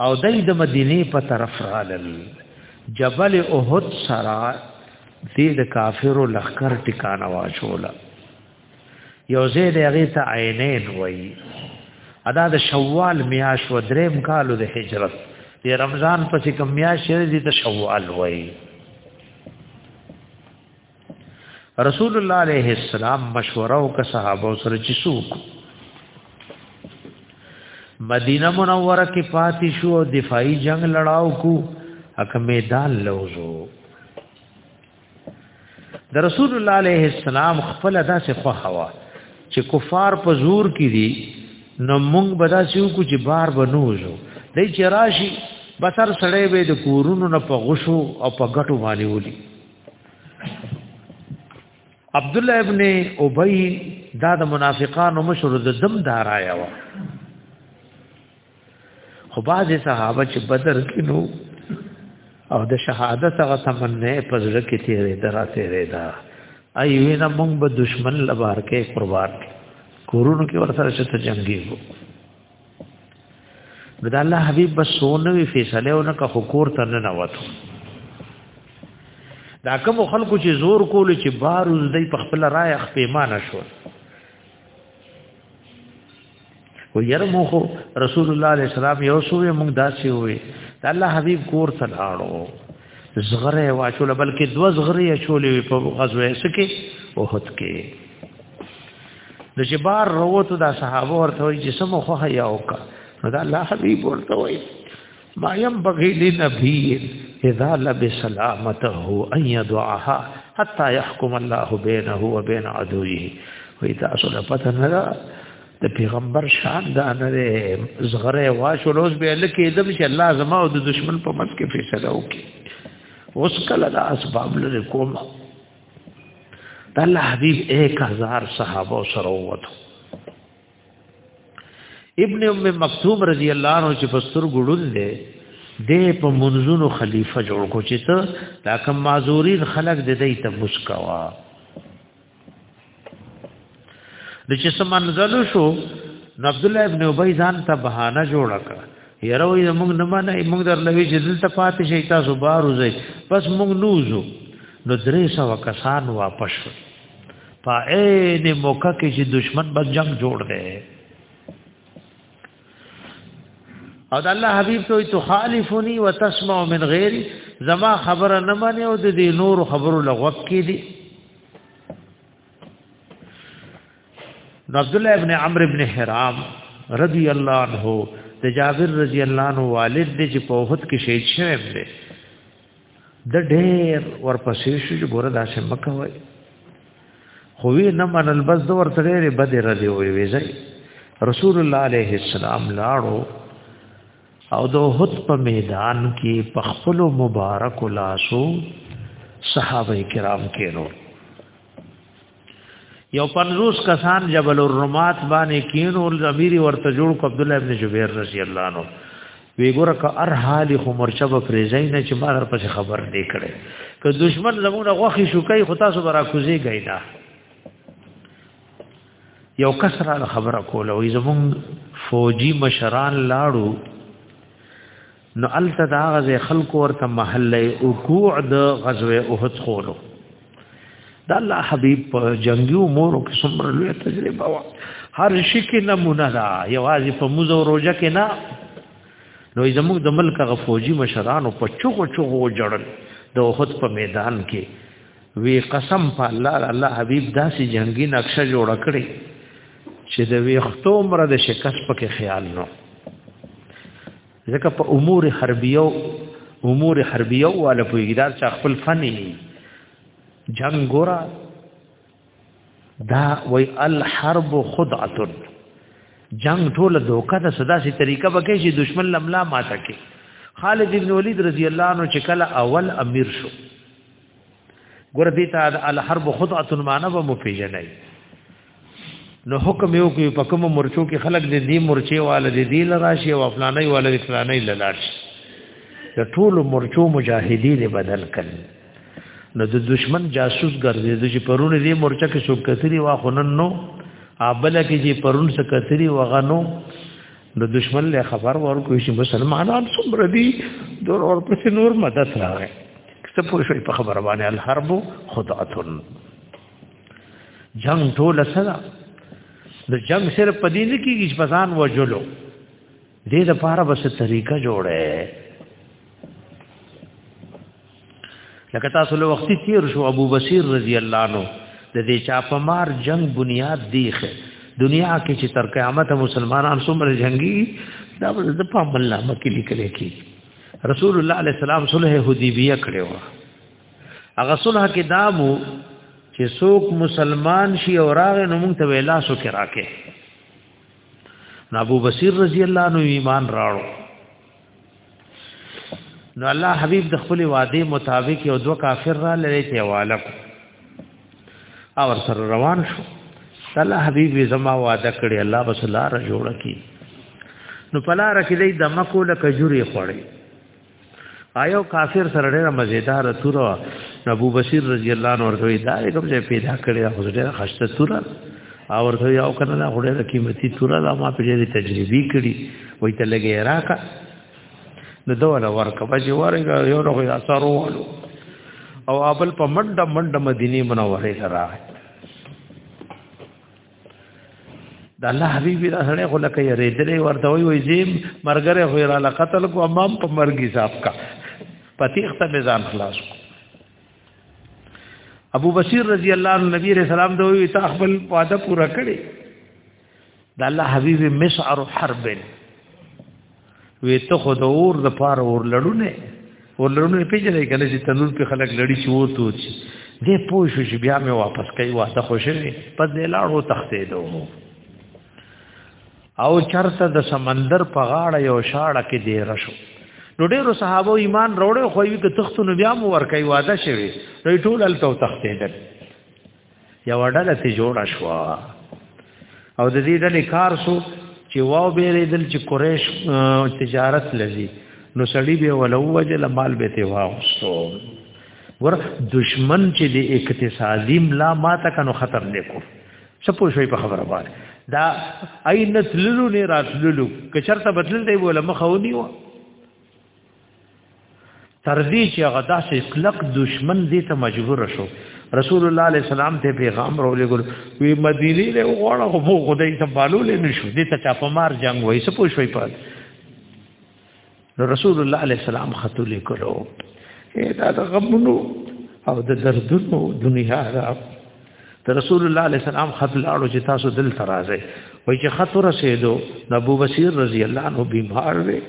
او دای د مدینه په طرف رالل جبل احد سرا دې د کافرو لخر ټکانه واچولا یو زید هغه ته عینین وای ادا د شوال میاش و دریم کالو د هجرت د رمضان پسې کم میاش دې ته شوال وای رسول الله عليه السلام مشوره او که صحابه سره چې څوک مدینه منوره کې پاتې شو او دفاعي جنگ لړاو کو اک میدان لوزو د رسول الله عليه السلام خپل داسې خو هوا چې کفار په زور کې دي نو موږ بدا سیو کو چې بار بنوزو دای چې راشي بسر سړې به د کورونو نه په غشو او په غټو باندې ولي عبد الله ابن ابي دا د منافقانو مشر د دم دارایا و خو بعض صحابه چې بدر کې نو او د شهادت هغه تمنه په زړه کې تیرې درا تیرې دا ای وینا مونږ به دشمن لبار کې قربان کورونو کې ورسره چې جنگي وو نو د الله حبيب بس سونه وی فیصله او نه که حکور ته نه نوتو دا کوم خلکو چې زور کول چې بار زدي په خپل رائے خپېمانه شو و يرمو خو رسول الله عليه السلام یو سوې موږ داسې وې د الله حبيب کور ته لاړو زغره واچول بلکې دو زغره چولې په غزوه سکه او هوت کې نو چې بار وروته دا صحابه ورته وي چې سمو خو هيا وکا نو دا الله حبيب ورته وي ما يم بغي لنبي اذا لب سلامته ان يدعها حتى يحكم الله بينه وبين عدوه وي تاسو له پته نه دا د پیغمبر شان دا نه زغره واشو روز به لکه دم چې الله زما او د دشمن په مت کې فیصله وکړي اوس کله دا اسباب لري کومه د الله حبيب 1000 صحابه سره وته ابن ام مکتوم رضی الله عنه چې پستر ګړول دی د په منځونو خلیفہ جوړ کو چې ته دا کوم معذورین خلق د دې ته مسکوا د چې سمنزل شو عبد الله ابن ابي ځان ته بهانه جوړ کړ یره وي موږ نه مانه موږ درلوي چې دلته پاتې شي تاسو بار وځي بس موږ نوزو نو درې سو کسان واپس شو په عین موقع کې چې دشمن بس جنگ جوړ دی او د الله حبيب ته تو خالفني وتسمع من غيري زما خبره نه مانی او د دې نور خبرو لغوک کې دي عبد الله ابن عمرو ابن حرام رضی الله عنه د جابر رضی الله عنه والد دی چې په وخت کې شهید شوی دی د ډېر ورپسې شو چې ګوره دا څه مکه وای خو وی نه منل بس د ورته ډېر بد ردی وی وی ځای رسول الله عليه السلام لاړو او د احد په میدان کې په خپل مبارک لاسو صحابه کرام کینو یو پنځوس کسان جبل الرمات باندې کینو زميري ورته جوړ کو عبد الله ابن جبیر رضی الله عنه وی ګور ک ار حال خو مرچه به پریزای نه چې ما در پس خبر دی کړي ک دشمن زمونه غوخي شو کوي خو تاسو برا کوزي گئینا یو کس را خبره کوله وي زمون فوجي مشران لاړو نو الته دا غز خلکو ورته محله وقوع د غزوه احد خولو دا الله حبيب په جنگي امور کې څومره لوی تجربه وا هر شي کې نمونه دا یوازې په موزه او روزه کې نه نو زموږ د ملک غفوجي مشرانو په چوغو چوغو جړل د احد په میدان کې وی قسم په الله الله حبیب داسې جنگي نقشه جوړ کړي چې د ویختو مر د شکست پکې خیال نو ځکه په امور حربیو امور حربیو والا پویګدار چې خپل فنی جنگ ګورا دا وی الحرب خدعه جنگ ټول دوکه د صدا سي طریقه بکې چې دشمن لملا ماته کې خالد ابن ولید رضی الله عنه چې کله اول امیر شو ګور دې ته د الحرب خدعه معنی به مو پیژنای نو حکم یو کې په کوم مرچو کې خلک دې دې مرچې والا دې دې لراشي او افلانې والا دې فلانې لراشي د ټول مرچو مجاهدی دې بدل کړي نو د دشمن جاسوس ګرځي چې پرونه دې مرچه کې څوک کتري وا خنن نو ابل کې چې پرون څه کتري وغنو نو دشمن له خبر ورکوي چې مسلمانان څومره دي دور اور پسې نور مدد راغی څه پوه شوي په خبره باندې الحرب خدعتن جنگ ټول سره د جنگ سره پدې نه کیږي چې پسان وجلو دې د پاره بس طریقه جوړه لکه تاسو له وخت تیر شو ابو بصیر رضی الله عنه د دې چا په مار جنگ بنیاد دیخه دنیا کې چې تر قیامت مسلمانان څومره جنگي دا د په عمل نامه کې لیکل کېږي رسول الله علیه السلام صلح حدیبیه کړو هغه صلح کې دامو چې څوک مسلمان شي او راغ نو مونږ ته ویلا سو کې راکې ابو بصیر رضی الله عنه ایمان راړو نو الله حبیب د خپل وعده مطابق یو دوه کافر را لری ته والک او سر روان شو الله حبيب زما وعده کړی الله بس لار جوړ کی نو پلا رکې دی د مکو له کجوري خوړې آیو کافر سره ډېر مزیدار تور ابو بشیر رضی الله عنه ورته دا کوم ځای پیدا کړی خو ډېر خشته تور او ورته یو کنه دا ډېر قیمتي تور دا ما په دې تجربي کړی وای ته لګي راکا د دوله ورکه په چې ورګه یو نو یا سارو او ابل په منډه منډه مدینه منوره ته راغی د الله حبیب را سره خو لکه یې ریدلې ورته وی وی زم مرګره خو را لقتل کو امام په مرګ حساب کا پتیخ ته میزان خلاص کو ابو بصیر رضی الله عنه نبی رسول الله دوی ته خپل وعده پورا کړی د الله حبيب مسعر حرب وی ته خو د اور د پاره اور لړونه اور لړونه پیژنې کنه چې تنور په خلک لړی چې وته چې دې پوه شو چې بیا مې واپس کوي واسه خوشې په دې لاړو تختې دو او چرته د سمندر په غاړه یو شاړه کې دی رشو نو ډیرو صحابه ایمان وروړي خو یې کې تختونه بیا مو ور کوي واده شوی نو ټول الته تختې ده یو ډله ته جوړه شو او د دې ډلې کار سو چې واو بیرې دل چې قریش تجارت لذي نو سړی به ولو وجل مال به ته واوستو ور دشمن چې د اقتصادي ملا ما تک نو خطر نه کو سپو شوي په خبره باندې دا اي نسللو نه راتللو کچرته بدل دی ولا مخاوني و تر دې چې هغه داسې کلک دشمن دې ته مجبور شو رسول الله علیه السلام ته پیغام راولېګل وی مدینه له غواړه خو خدای ته بالول نشو دې ته چاپه مار جنگ وای څه پوښوي پات نو رسول الله علیه السلام خط لیکلو دا د غمونو او د دردونو دنیا را د رسول الله علیه السلام خط لاړو چې تاسو دل ترازه وای چې خط رسیدو نبو بصیر رضی الله عنه بیمار وی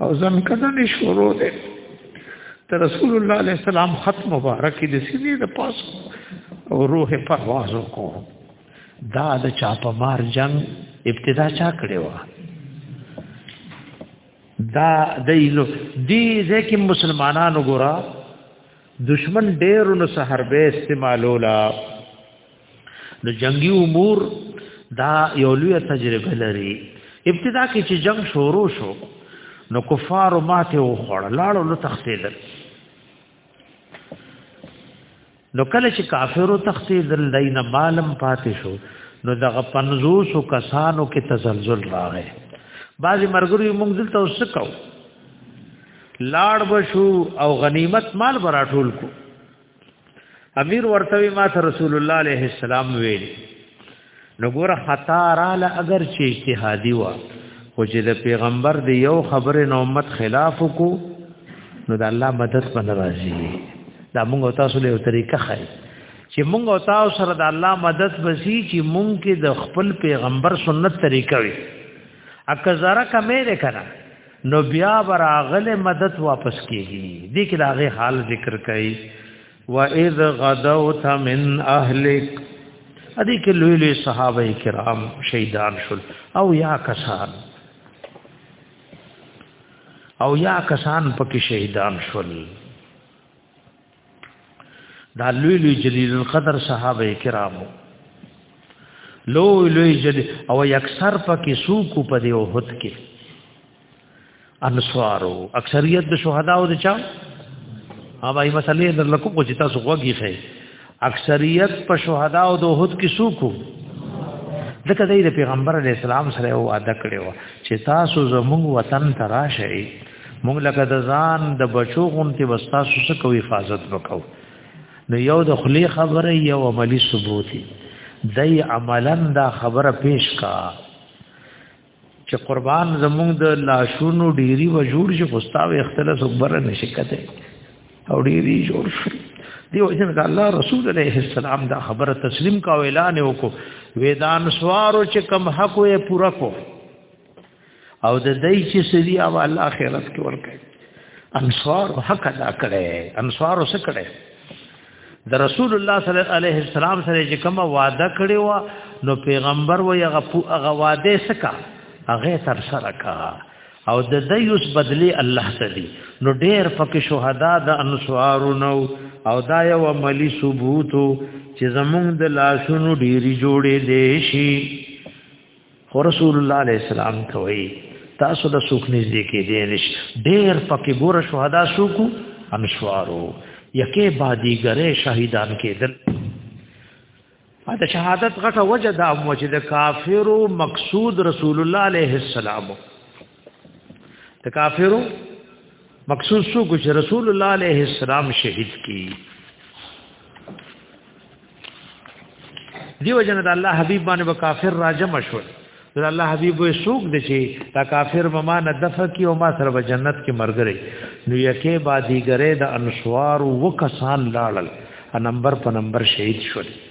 او ځنکدن شروع ده ته رسول الله علیه السلام خط مبارک د سینې د پاس او روح پرواز کو دا د چاپمار جنگ ابتدا چا کړې و دا د ایلو دې ځکه مسلمانانو ګورا دشمن ډېر نو سحر به استعمالولا نو جنگي امور دا یو لوی تجربه لري ابتدا کې چې جنگ شروع شو نو کفار ماته وخوړ لاړو نو تختیدل نو کله چې کافرو تختیدل دین مالم پاتې شو نو دغه 500 کسانو کې تزلزل راغی بعضی مرګري موږ دلته وسکاو لاړ بشو او غنیمت مال برا ټول کو امیر ورته ما ته رسول الله علیه السلام ویل نو ګوره خطا را ل اگر چې اجتهادي و خو چې د پیغمبر دی یو خبره نو امت خلاف کو نو د الله مدد په ناراضي دا موږ تاسو له طریقه خای چې موږ تاسو سره د الله مدد وسی چې موږ کې د خپل پیغمبر سنت طریقه وي اکه زره کمې ده کنه نو بیا براغل مدد واپس کیږي دې کې داغه حال ذکر کړي و اذ غدوت من اهلک ادي کې لوی لوی صحابه کرام شهیدان شول او یا کسان او یا کسان پکې شهیدان شول دا لوی لوی جلیل القدر صحابه کرامو لوی لوی جلی او اکثر پکې سوکو په دی وحد کې انصارو اکثریت د شهدا او د چا هغه یې مسلې در لکو کو چې تاسو وګی شئ اکثریت په شهدا او د وحد کې سوکو دغه د پیغمبر علی السلام سره وعده کړو چې تاسو زموږ وطن تراشئ مونږ لکه د ځان د بچو غونته وستاسو څخه کوي حفاظت وکاو نو یو د خلی خبره یو عملی ثبوت دی عملا دا خبره پیش کا چې قربان زمونږ د لاشونو ډیری و جوړ شي خوستاو اختلاف اکبر نشکته او ډیری جوړ شي دیو جن د الله رسول علیه السلام دا خبره تسلیم کا اعلان وکړو ویدان سوارو چې کم حق یې پورا کو او د دای چې سړي او الله آخرت کې ورکړي انصار حق ادا کړي انصار اوس کړي د رسول الله صلی الله علیه وسلم سره چې کومه وعده کړې و نو پیغمبر و یغه هغه وعده سکا هغه تر سره کا او د دیوس بدلی الله تعالی نو ډېر پکې شهدا د انصار نو او دا یو عملی ثبوت چې زمونږ د لاشونو ډېری جوړې دي شي خو رسول الله علیه السلام کوي تاسو د سوک نږدې کې دی نش ډېر پکې ګوره شهدا سوکو انشوارو یکه بادي ګره شهیدان کېدل دا شهادت غټه وجه دا مو چې د کافرو مقصود رسول الله علیه السلام د کافرو مقصود شو چې رسول الله عليه السلام شهید کی دیو جن د الله حبیب باندې به کافر راجم شو د الله حبیب وې سوق د شي دا کافر مما نه دفع کی او ما سره به جنت کې مرګري نو یکه بادیګره د انصار و کسان لاړل نمبر په نمبر شهید شول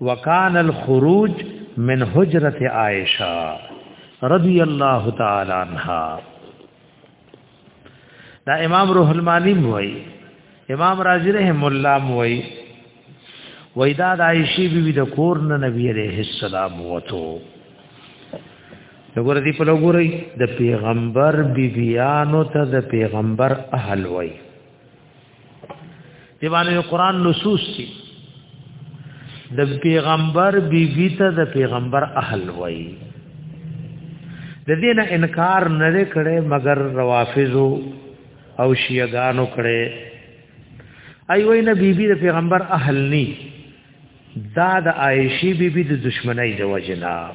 وکان الخروج من حجرت عائشه رضی الله تعالی عنها دا امام روح المانی وای امام رازی رحم الله وای وای دا د عائشه بیبي د کور نه نبی عليه السلام وته وګوره دی په لګوري د پیغمبر بیبيانو ته د پیغمبر اهل وای دی باندې قران نصوص دي د پیغمبر بی بی ته د پیغمبر اهل وای د دې نه انکار نه کړي مگر روافضو او شیعاګانو کړي ای وای نه بی بی د پیغمبر اهل ني دا د عائشی بی بی د دشمنی د وجناب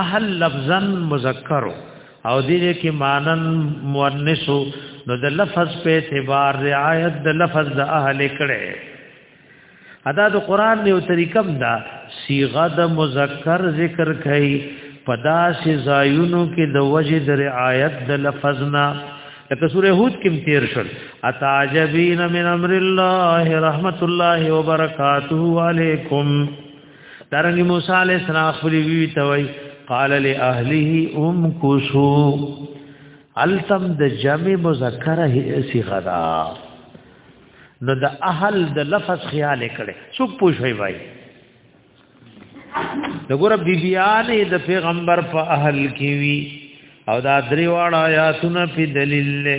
اهل لفظا مذکر او دې کې مانن مؤنث نو د لفظ په اعتبار رعایت د لفظ د اهل کړي ادا د قران یو طریقم دا صيغه د مذکر ذکر کړي پدا سي زایونو کې د وجه د رعایت د لفظ نه لکه سوره هود کې تیر شول اتعجبین من امر الله رحمت الله وبرکاته علیکم دارنګ موسی علی السلام خپل وی ته وای قال لاهله ام کوسو التم د جمع مذکر هي صيغه دا نو د اهل د لفظ خیال کړي څوک پوښوي وای د ګور بیبیانه د پیغمبر په اهل کې وی او دا درې واړه آیاتونه په دلیل له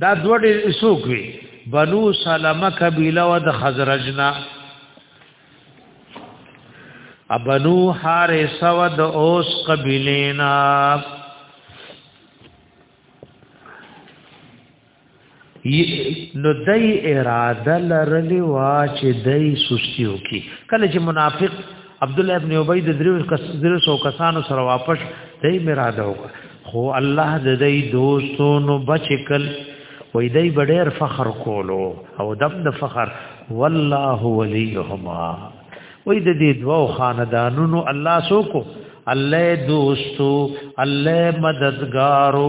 دا دوه ډېر اسوک وي بنو سلمہ قبيله و د خزرجنا ابنو حارث و د اوس قبيلینا نو دای اراده لرلی وا چې دای سستی وکي کله چې منافق عبد الله ابن ابي د درو کس درو سو کسانو سره واپس دی مراده وکړ خو الله د دې دوستونو بچکل وې دای بډیر فخر کولو او دم د فخر والله وليهما وې د دې دوو خاندانونو الله سوکو الله دوستو الله مددگارو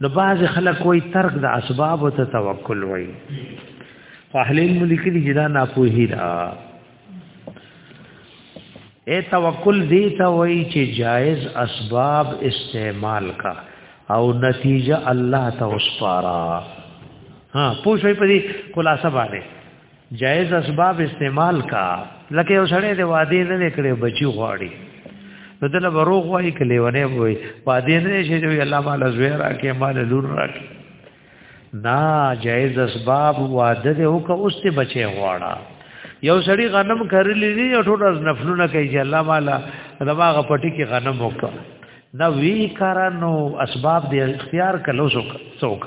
نو باز خلک وای ترک د اسباب ته توکل وای اهل علم لیکلي چې دا ناپوهی ده اے توکل دی ته وای چې جائز اسباب استعمال کا او نتیجه الله ته وسپارا ها پوښوي په دې خلاصه باندې جایز اسباب استعمال کا لکه یو سړی د وادي نه کړي بچي غواړي نو دل بروغ وای کلی ونه وای وادي نه شي چې الله مال زوی راکې مال لور راکې نا جایز اسباب واده دی او که اوس ته بچي غواړه یو سړی غنم کرلی دی او ټول از نفلونه کوي چې الله مال دماغه پټي کې غنم وکړه دا وی کارانو اسباب دی اختیار کلو څوک څوک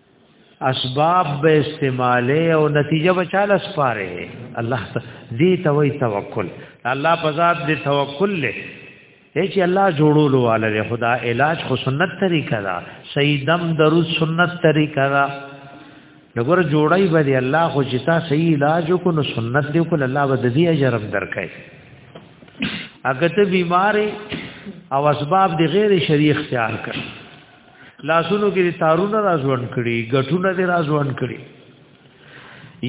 اسباب به استعماله او نتیجه به چاله سپاره الله دې توي توکل الله په ذات دې توکل له هیڅ الله جوړولو والے خدا علاج خو سنت طریقه دا سیدم درو سنت طریقه دا نګور جوړای به دی الله خو چې تا صحیح علاج کو نو سنت دی کو الله به دې اجر هم درکړي اګه ته بیماری او اسباب دی غیر شریع اختیار کړي لاسونو کې تارونه را ځوان کړي غټونه دې را ځوان کړي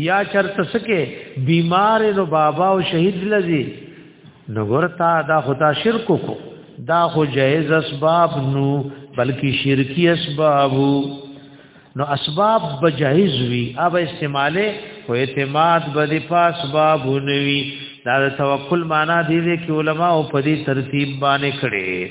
یا چرته سکه بیمار نو بابا او شهید لذي نو ورتا دا خدا شرک کو دا خو جائز اسباب نو بلکې شرکی اسباب نو اسباب بجائز وی اب استعماله او اعتماد به د پاس باب ونوي دا توکل معنا دی چې علما او په دې ترتیب باندې کړي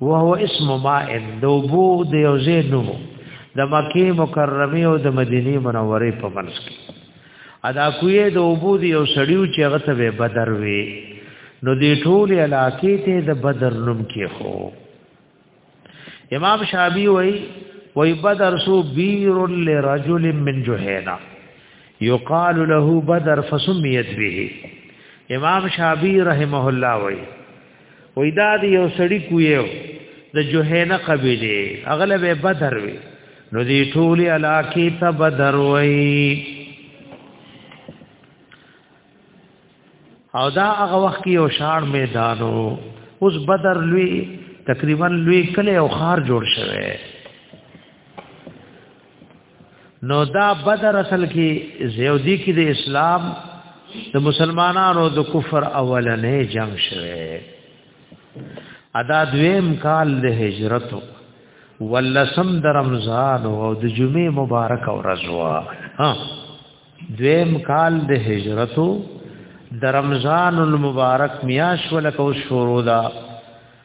وهو اسم ماء دوبو د یو ځای نوم د مکه مکرمه او د مدینه منورې په منځ کې ادا کوی د اوبو د یو سړیو چې هغه ته بدر وي نو دې ټول علاقې ته د بدر نوم کې هو امام شابی وای وای بدر سو بیر لرجل من جهینا یقال له بدر فسمیت به امام شابی رحمه الله وای وای دا دی یو سړی کویو د جوهینه قبیله اغلب بدر وی نو دی ټول علاقه ته بدر وای او دا هغه وخت یو شار میدانو اوس بدر لوی تقریبا لوی کله او خار جوړ شوه نو دا بدر اصل کې زیودی کې د اسلام د مسلمانانو د کفر اولنې جنگ شوه ادا دویم کال د هجرت ولسم د رمضان او د جمعې مبارک او رضوا ها دویم کال د هجرت د رمضان المبارک میاش ولکو شروع دا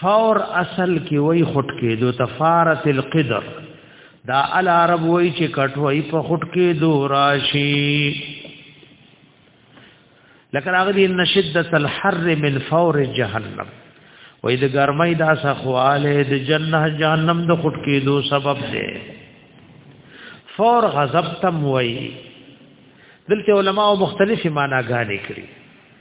فور اصل کې وای خټ کې دو تفارت القدر دا العرب وای چې کټوي په خټ کې دو راشي لکه هغه دې نشدت الحر من فور جهنم وای د ګرمۍ دا سخواله د جنته جهنم د خټ کې دو سبب دی فور غضب تم وای دلته علماو مختلفي معناګانې کړي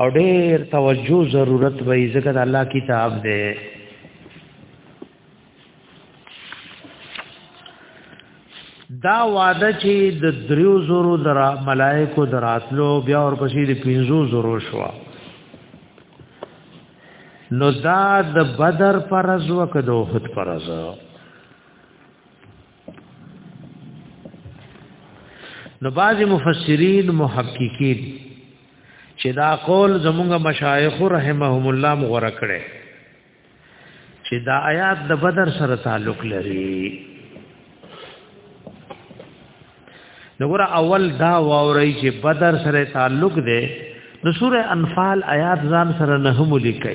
او ډیر توجه ضرورت وي ځکه د الله کتاب دی دا وعده چې د دریو زورو در ملائکو دراتلو بیا ورپسې د پنځو زورو شو نو دا د بدر فرض وکدو خود فرض نو بعض مفسرین محققین چې دا قول زمونږ مشایخ رحمهم الله مغره کړي چې دا آیات د بدر سره تعلق لري نګور اول دا ووري چې بدر سره تعلق دی نو سوره انفال آیات ځان سره نه هم لیکي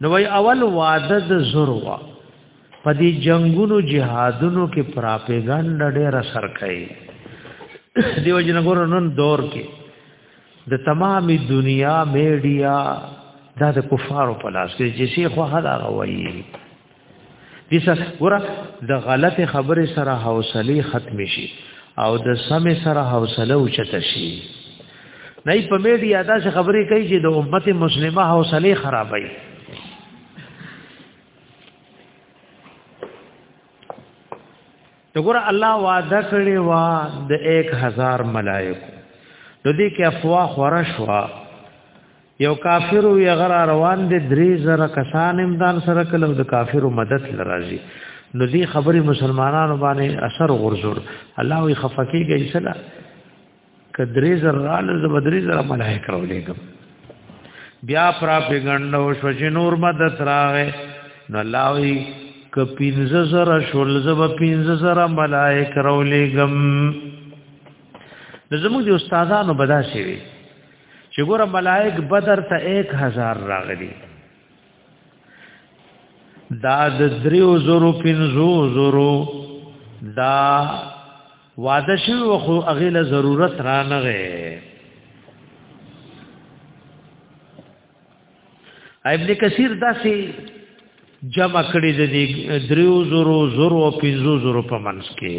نو وی اول واده د زروا په دې جنگونو جهادونو کې پراپګاندا ډېر اثر کوي دیو جن ګور نن دور کې د تمامي دنیا میډیا دا د کفارو په لاس کې چې شیخ هغه وایي دیسه ګوره د غلط خبره سره حوصله ختم شي او د سم سره حوصله اوچت شي نه په میډیا دا څه خبرې کوي چې د امت مسلمه حوصله خرابای وګوره الله وعده کړی وا د 1000 ملائکه نو دې کې افوا خورا شوا یو کافر او یغر روان دي درې زره کسان امدان سره کلو د کافرو مدد لراځي نو دې خبرې مسلمانانو باندې اثر غرزور الله وي خفقي گئی سلا کدرې زره له زبدرې زره ملائکه ولېګم بیا پراپګند او شجنور مدد راغې نو الله وي ک پینځه زره شول زب پینځه زره ملائکه ولېګم د زموږ استادانو بداسي وي چې ګوره ملائک بدر ته 1000 راغلي دا د دریو زرو پنځو زرو دا واده شو خو هغه له ضرورت را نه غي ابن کثیر داسې جمع کړی د دریو زرو زرو پنځو زرو په منځ کې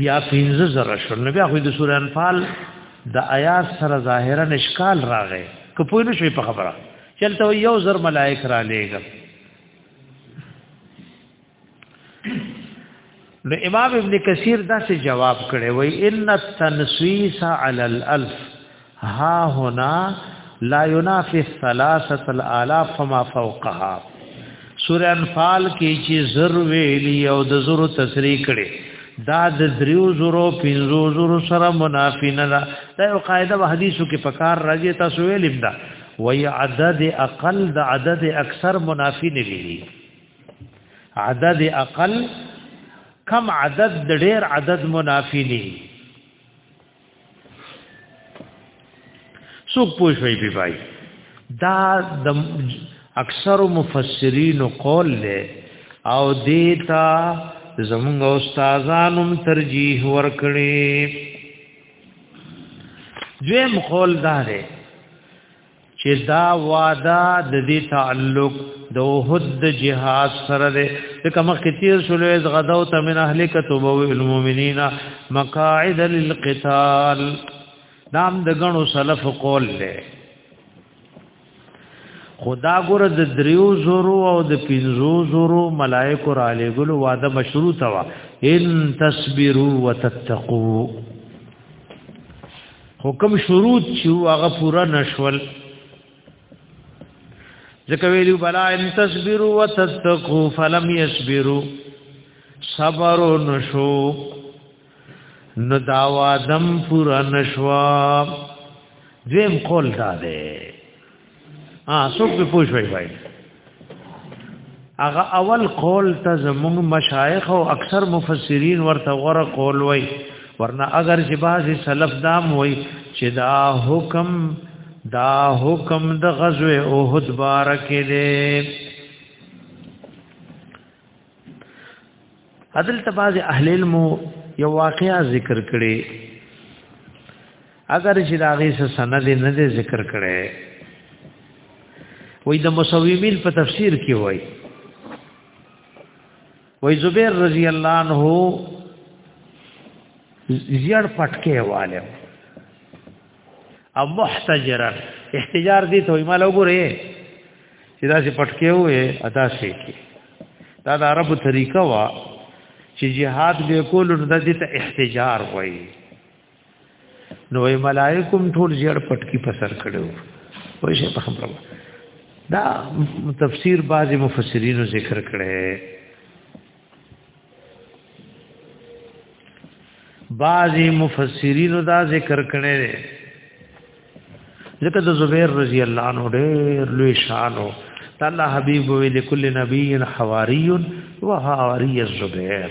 بیا پینځه زره شو نو بیا خو د سورې انفال د آیات سره ظاهرا اشکال راغی که پوه نشوي په خبره چلته یو زر ملائک را لېږم نو امام ابن کثیر دا څه جواب کړي وای ان التنسیس علی الالف ها هنا لا ينافي الثلاثه الالاف فما فوقها سور انفال کې چې زر ویلی او د زرو تسری کړي دا د دریو زرو پنځو زرو سره منافی نه ده دا یو قاعده و حدیثو کې پکار راځي تاسو ویلیم دا وی عدد اقل د عدد اکثر منافی نه ویلی عدد اقل کم عدد د ډیر عدد منافی نه څوک پوه شوی بی بای دا د اکثر مفسرین قول له او دیتا زمونږ استادانم ترجیح ورکړي دویم قول دا دی چې دا وعده د دې تعلق د اوحد د جهاد سره ده لکه مخکې تیر شولو از غدو ته من اهلک تبو المؤمنین مقاعد للقتال نام د غنو سلف قول له خدا ګور د دریو زورو او د پنځو زورو ملائکه را لګل وعده مشروط وا ان تصبروا وتتقوا حکم شروط چې هغه پورا نشول ځکه ویلو بلا ان تصبروا وتتقوا فلم يصبروا صبر نشو نو دا وادم پورا نشوا دویم قول دا ده ها څوک به پوښوي وای هغه اول قول ته زموږ مشایخ او اکثر مفسرین ورته غره قول وای ورنه اگر چې بعضی سلف دام وای چې دا حکم دا حکم د غزوه احد بارکه دی عدل تباز اهل علم یو واقعا ذکر کړي اگر چې دا غي څه سند نه دی ذکر کړي وای د مسویمین په تفسیر کې وای وای زبیر رضی الله عنه زیړ پټکه والے او محتجرا احتجار دي ته ما لوګره چې دا سي پټکه وې ادا سي کې دا د عربو طریقه وا چې jihad به کول نو د دې ته احتجار وایي نو وی ملائکم ټول زیړ پټ کی پسر کړو وای شي په خبره دا تفسیر بعضی مفسرینو ذکر کړي بعضی مفسرینو دا ذکر کړي ځکه د زبیر رضی الله عنه ډېر لوی شان او الله حبیب وی لكل نبی حواری و حواری الزبیر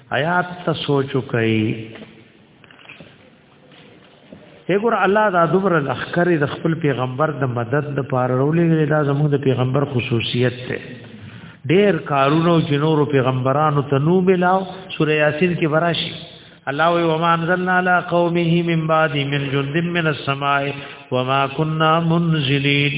آیات ته سوچ وکړئ وګور الله دا دوبره لخر د خپل پیغمبر د مدد د پاره رولې دا زموږ د پیغمبر خصوصیت ته ډیر کارونو جنور پیغمبرانو ته نو ملاو سوره یاسین کې براشي الله وی وما انزلنا على قومه من بعد من جند من السماء وما كنا منزلين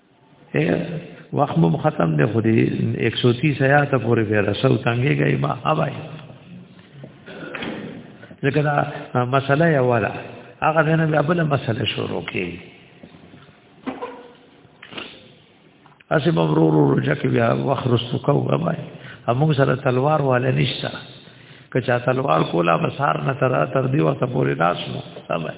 وخت مو ختم دی خو دې 130 آیات پورې به رسو تنګي گئی ما اوای ځکه دا مسله یې ولا هغه دنه بیا بل مسله شروع کړي اسی مبرور ورجا کې بیا وخت رسو کو اوای موږ سره تلوار والا نشته که چا تلوار کولا بسار نه تر تر دی وخت پورې ناس نو اوای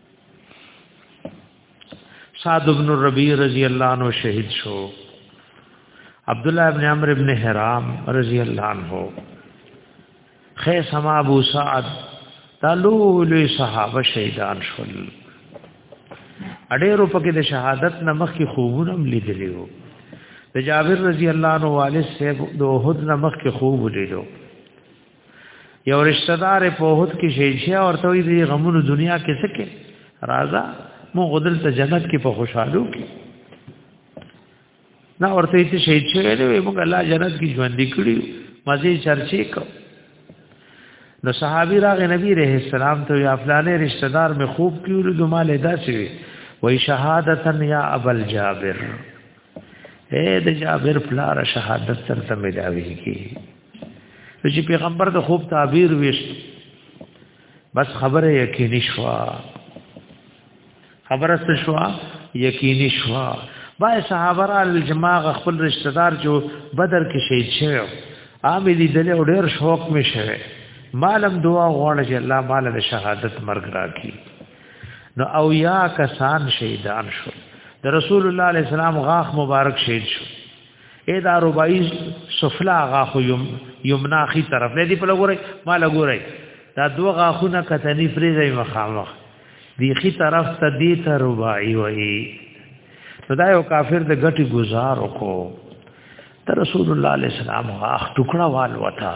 سعد بن ربی رضی الله عنه شهید شو عبد الله ابن عمرو ابن حرام رضی الله عنه خیس ما ابو سعد تلول صحابه شهیدان شول اډېرو پکې د شهادت نمخ کې خوبونه هم لیدلی وو د جابر رضی الله عنه والد صاحب د احد نمخ کې خوب لیدو یو رشتہ دار په هوت کې شهید شه او ته دې غمونو دنیا کې سکه راځه مو غدل ته جنت کې په خوشحالو کې نا ورته چې شهید شه دې موږ الله جنت کې ژوند کړی مزه چرچې کو نو صحابي راغ نبی رحم السلام ته یا فلانه رشتہ دار می خوب کیول د مال ادا شي وای شهادتن یا ابل جابر اے د جابر پلار شهادت تر ته ملاوي کی چې پیغمبر د خوب تعبیر وشت بس خبره یقیني شو خبره څه شو یقیني شو با صحابه را الجماغ خپل رشتہ دار جو بدر کې شهید شوی عام دي دل او ډیر شوق می شوی مالم دعا غواړم چې الله مال د شهادت مرګ راکړي نو او یا کسان شهیدان شو د رسول الله علیه السلام غاخ مبارک شهید شو اې دا رباعي سفلا غاخو یم یمنا خي طرف نه دی په لګوري ما لګوري دا دوه غاخونه کتنی فریزي مخامخ دی خي طرف ته دی ته رباعي وایي نو دا یو کافر د غټي گزار وکړو ته رسول الله علیه السلام غاخ ټوکړه وال وتا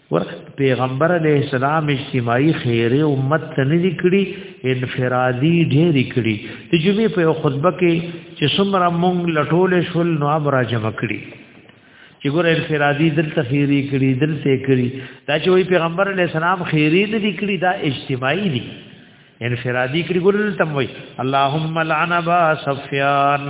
ور پیغمبر علیه السلام اجتماعي خیره امت ته نه لیکړي انفرادي ډېر لیکړي د جمعې په خطبه کې چې څومره مونږ لټول شول نو امر جمع کړي چې ګور انفرادي دلته خیری کړي دلته کړي دا چې وی پیغمبر علی السلام خیری نه دي کړي دا اجتماعي دي انفرادي کړي ګور دلته وی اللهم لعن با سفیان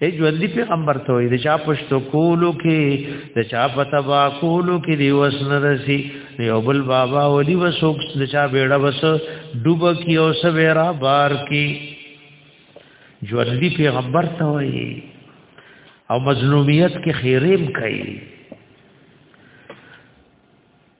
ای ژوندۍ پیغمبر ته وي د چا پښتو کولو کې د چا په تبا کولو کې دی وسن رسی یو بل بابا ولي وسوک د چا بیړه وس ډوب کی او سویرا بار کی ژوندۍ پیغمبر ته وي او مظلومیت کې خیریم کوي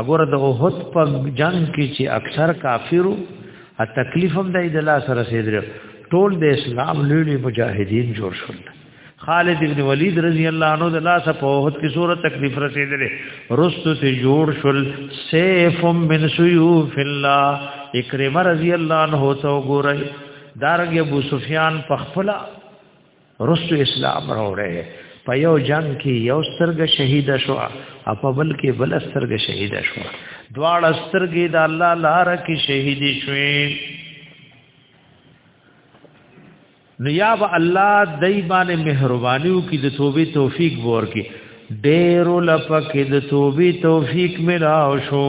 اګوره د اوحد په جنگ کې چې اکثر کافرو ا تکلیف هم د الله سره سیدل ټول د اسلام لوی مجاهدین جوړ شول خالد ابن ولید رضی الله عنه د الله سره په اوحد کې سوره تکلیف رسیدل رستو ته جوړ شول سیف من سیوف الله اکرمه رضی الله عنه تو ګورای دارنګ ابو سفیان په خپل رسو اسلام راوړې په یو جنگ کې یو سترګه شهید شو او په بل کې بل سترګه شهید شو دواړه سترګې د الله لار کې شهید شوې نو یا به الله دای باندې مهرباني وکړي د توبې توفیق ورکړي ډېر لپاره کې د توبې توفیق ملاو شو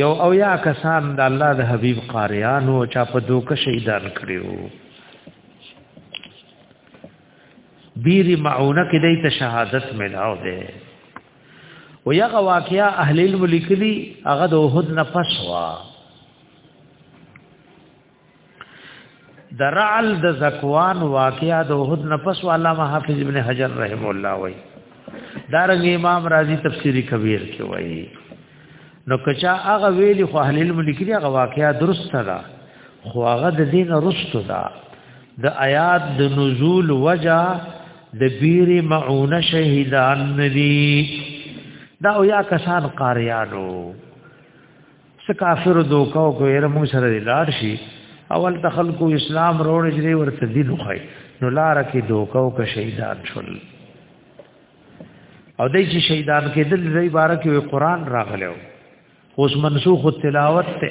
یو او یا کسان د الله د حبیب قاریانو چا په دوکه شهیدان کړیو بیر معونه کې دای ته شهادت ملاو ده و یغه واقعیا اهل الملک دی هغه د وحد نه پسوا درعل د زکوان واقعا د احد نفس علامه حافظ ابن حجر رحم الله وای دارنګ امام رازی تفسیری کبیر کې وای نو کچا هغه ویلی خو اهل علم لیکلی هغه واقعا درست ده خو هغه د دین رست ده د آیات د نزول وجا د بیر معون شهیدان ندی دا او یا کسان قاریانو څه کافر دوکا او کویر مو سره لار شي اول تخلق اسلام روړ جری ورته دین خو نو لار کې دوکا او ک شهیدان شول او دای چې شهیدان کې دل ری بار کې قرآن راغلو اوس منسوخ تلاوت ته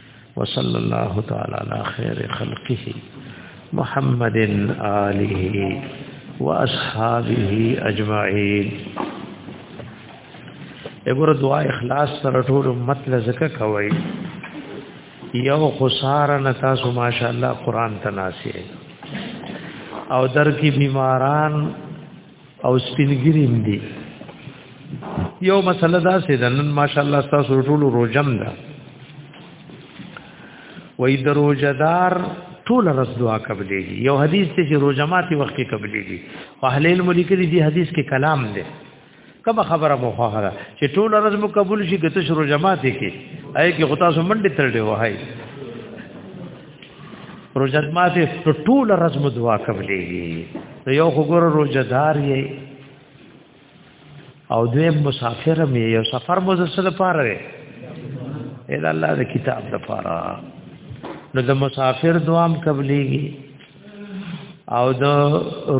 وصلى الله تعالى على خير خلقه محمد آله وأصحابه أجمعين اګور دعا اخلاص سره ټول امت لزکه کوي یو خسار نه تاسو ماشاءالله قران تناسي او در کې بیماران او سپینګریم دی یو مسله دا سي دنن ماشاءالله تاسو ټول روزم ده وای د روزدار ټول رس دعا قبلېږي یو حدیث ته چې روزماتي وخت کې قبلېږي او اهل علم لیکلي دي حدیث کې کلام دی کما خبره مو خوره چې ټول رس مو قبول شي ګته شروع جماعت کې آی کې غتا سو منډه تر دی وای روزه ما دې ټول ورځ مو دعا کولې یو وګوره روزه دار یې او دوی مسافر مې یو سفر مو زسل پاره دی اې الله دې کتاب د پاره نو د مسافر دوام قبليږي او د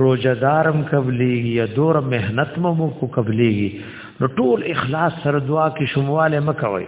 روزه دارم قبليږي یا دور مهنت مو کو قبليږي نو ټول اخلاص سره دعا کې شمواله مکوي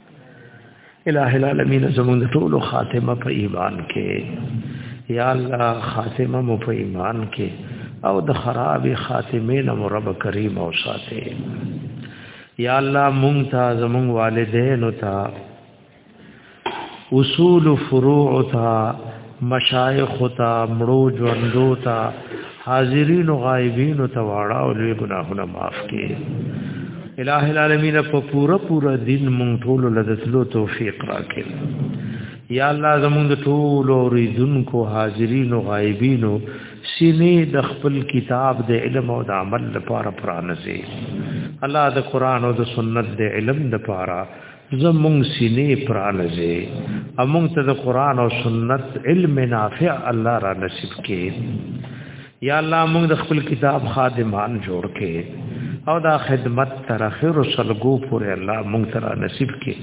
الہ العالمین زمون ټول خاتمه په ایمان کې یا الله خاتمه مو په ایمان کې او د خراب خاتمه نه مو رب کریم او ساته یا الله مونږ ته زمون والدین او ته اصول فروع ته مشایخ تا مړو ژوندو تا حاضرین او غایبین ته واړه او لوی ګناهونه معاف کړي الٰه العالمین په پورا پورا دین مونږ ټول لدسلو توفیق راکړي یا الله زمونږ ټول اوریدونکو حاضرین او غایبین سینې د خپل کتاب د علم او د عمل لپاره پرانځي الله د قران او د سنت د علم لپاره زمونږ سینې پرانځي امونږ ته د قران او سنت علم نافع الله را نصیب کړي یا الله مونږ د خپل کتاب خادمان جوړ کړي او دا خدمت تر اخر سلګو پورې الله مونږ تر نصیب کړي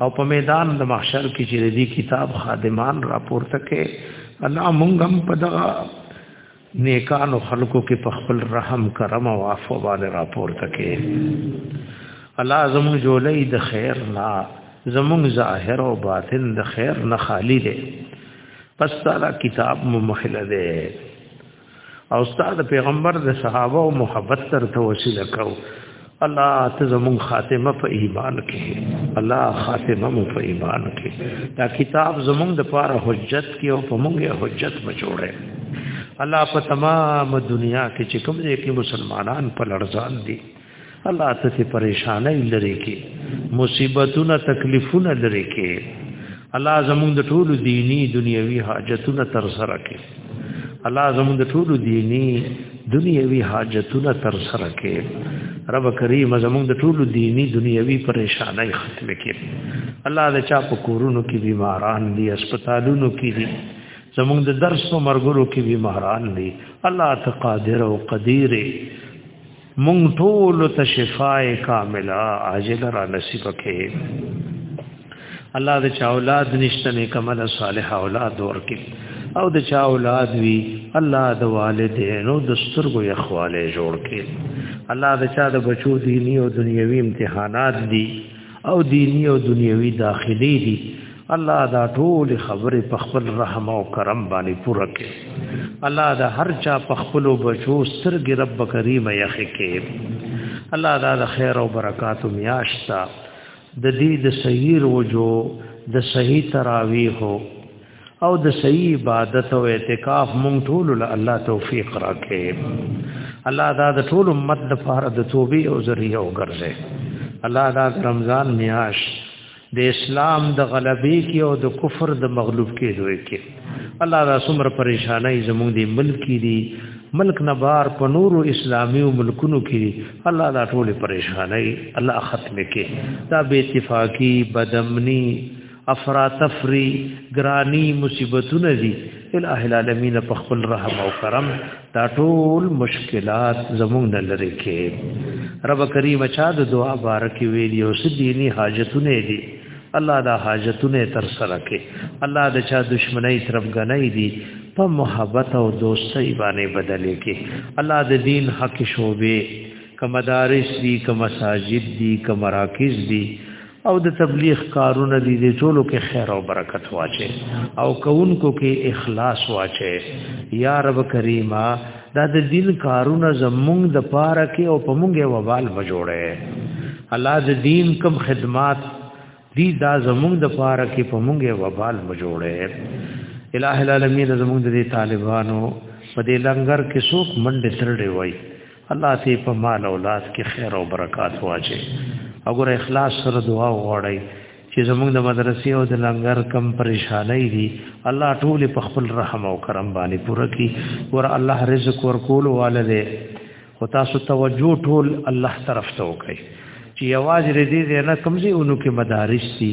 او په میدان د محشر کې چې دې کتاب خادمان راپورته کړي الله مونږ هم په دغه نیکانو خلقو کې په خپل رحم کرم او عفو باندې راپور تکې الله زموږ جولې د خیر نه زموږ ظاهر او باطن د خیر نه خالی دی پس تعالی کتاب مو مخله دی او استاد پیغمبر د صحابه او محبت تر توسل کو الله ته زمون خاتمه په ایمان کې الله خاتمه مو په ایمان کې دا کتاب زمون د پاره حجت کې او په مونږه حجت بچوړې الله په تمام دنیا کې چې کوم ځای کې مسلمانان په لړزان دي الله ته سي پریشانای لري کې مصیبتونه تکلیفونه لري کې الله زمون د ټولو دینی دنیوي حاجتونه تر سره کې الله زموږ د ټولو دینی دنیوي حاجتونه تر سره کړي رب کریم زموږ د ټولو دینی دنیوي پریشانای ختم کړي الله د چا په کورونو کې بیماران دي هسپتالونو کې دي زموږ د درس او مرګرو کې بیماران دي الله تقادر او قدیر مونږ ټول ته شفای کامله عاجل را نصیب کړي الله دې چا اولاد نشته نه کمل صالح اولاد ورکړي او د چا اولاد وی الله د والدینو د سترګو یخواله جوړ کړي الله د چا د بچو دینی او دنیوي امتحانات دي او دینی او دنیوي داخلي دي الله دا ټول خبره په خپل رحم او کرم باندې پوره کړي الله دا هر چا په خپل بچو سترګې رب کریم یې خکې الله دا د خیر او برکات میاشتا د دې د سیر وجو د صحیح تراویح او د صحیح عبادت او اعتکاف مونږ ټول له الله توفیق راکړي الله دا د ټول امت لپاره د توبې او ذریعہ وګرځي الله دا رمضان میاش د اسلام د غلبې کې او د کفر د مغلوب کېدو کې الله دا څومره پریشانای زموږ دی ملک دی ملک نه بار په نورو اسلامي ملکونو کې الله دا ټول پریشانای الله ختم کې دا بے اتفاقی بدمنی افراتفری ګرانی مصیبتونه دي الہ العالمین په خپل رحم او کرم دا ټول مشکلات زمونږ نه لري کې رب کریم چا د دعا بارک ویلی او سدینی حاجتونه دي الله دا حاجتونه تر سره کې الله د چا دشمنی طرف غنۍ دي په محبت او دوستۍ باندې بدلې کې الله د دین حق شوبې کمدارس دي کمساجد دي کمراکز دي او د تبلیغ کارونه دي د ټولو کې خیر او برکت واچي او کوونکو کې اخلاص واچي یا رب کریما دا د دین کارونه زمونږ د پاره کې او په مونږه وبال و جوړه الله د دین کوم خدمات دي دا زمونږ د پاره کې په مونږه وبال و جوړه الہ العالمین زمونږ د طالبانو په دې لنګر کې څوک منډه ترړې وای الله سي په مال او لاس کې خیر او برکات واچي اگر اخلاص سره دعا وغواړي چې زموږ د مدرسې او د لنګر کم پریشانای دي الله ټول په خپل رحم او کرم باندې پوره کړي ور الله رزق ورکول والده او تاسو توجه ټول الله طرف ته وکړي چې یوازې دې نه کمزې اونو کې مدارس دي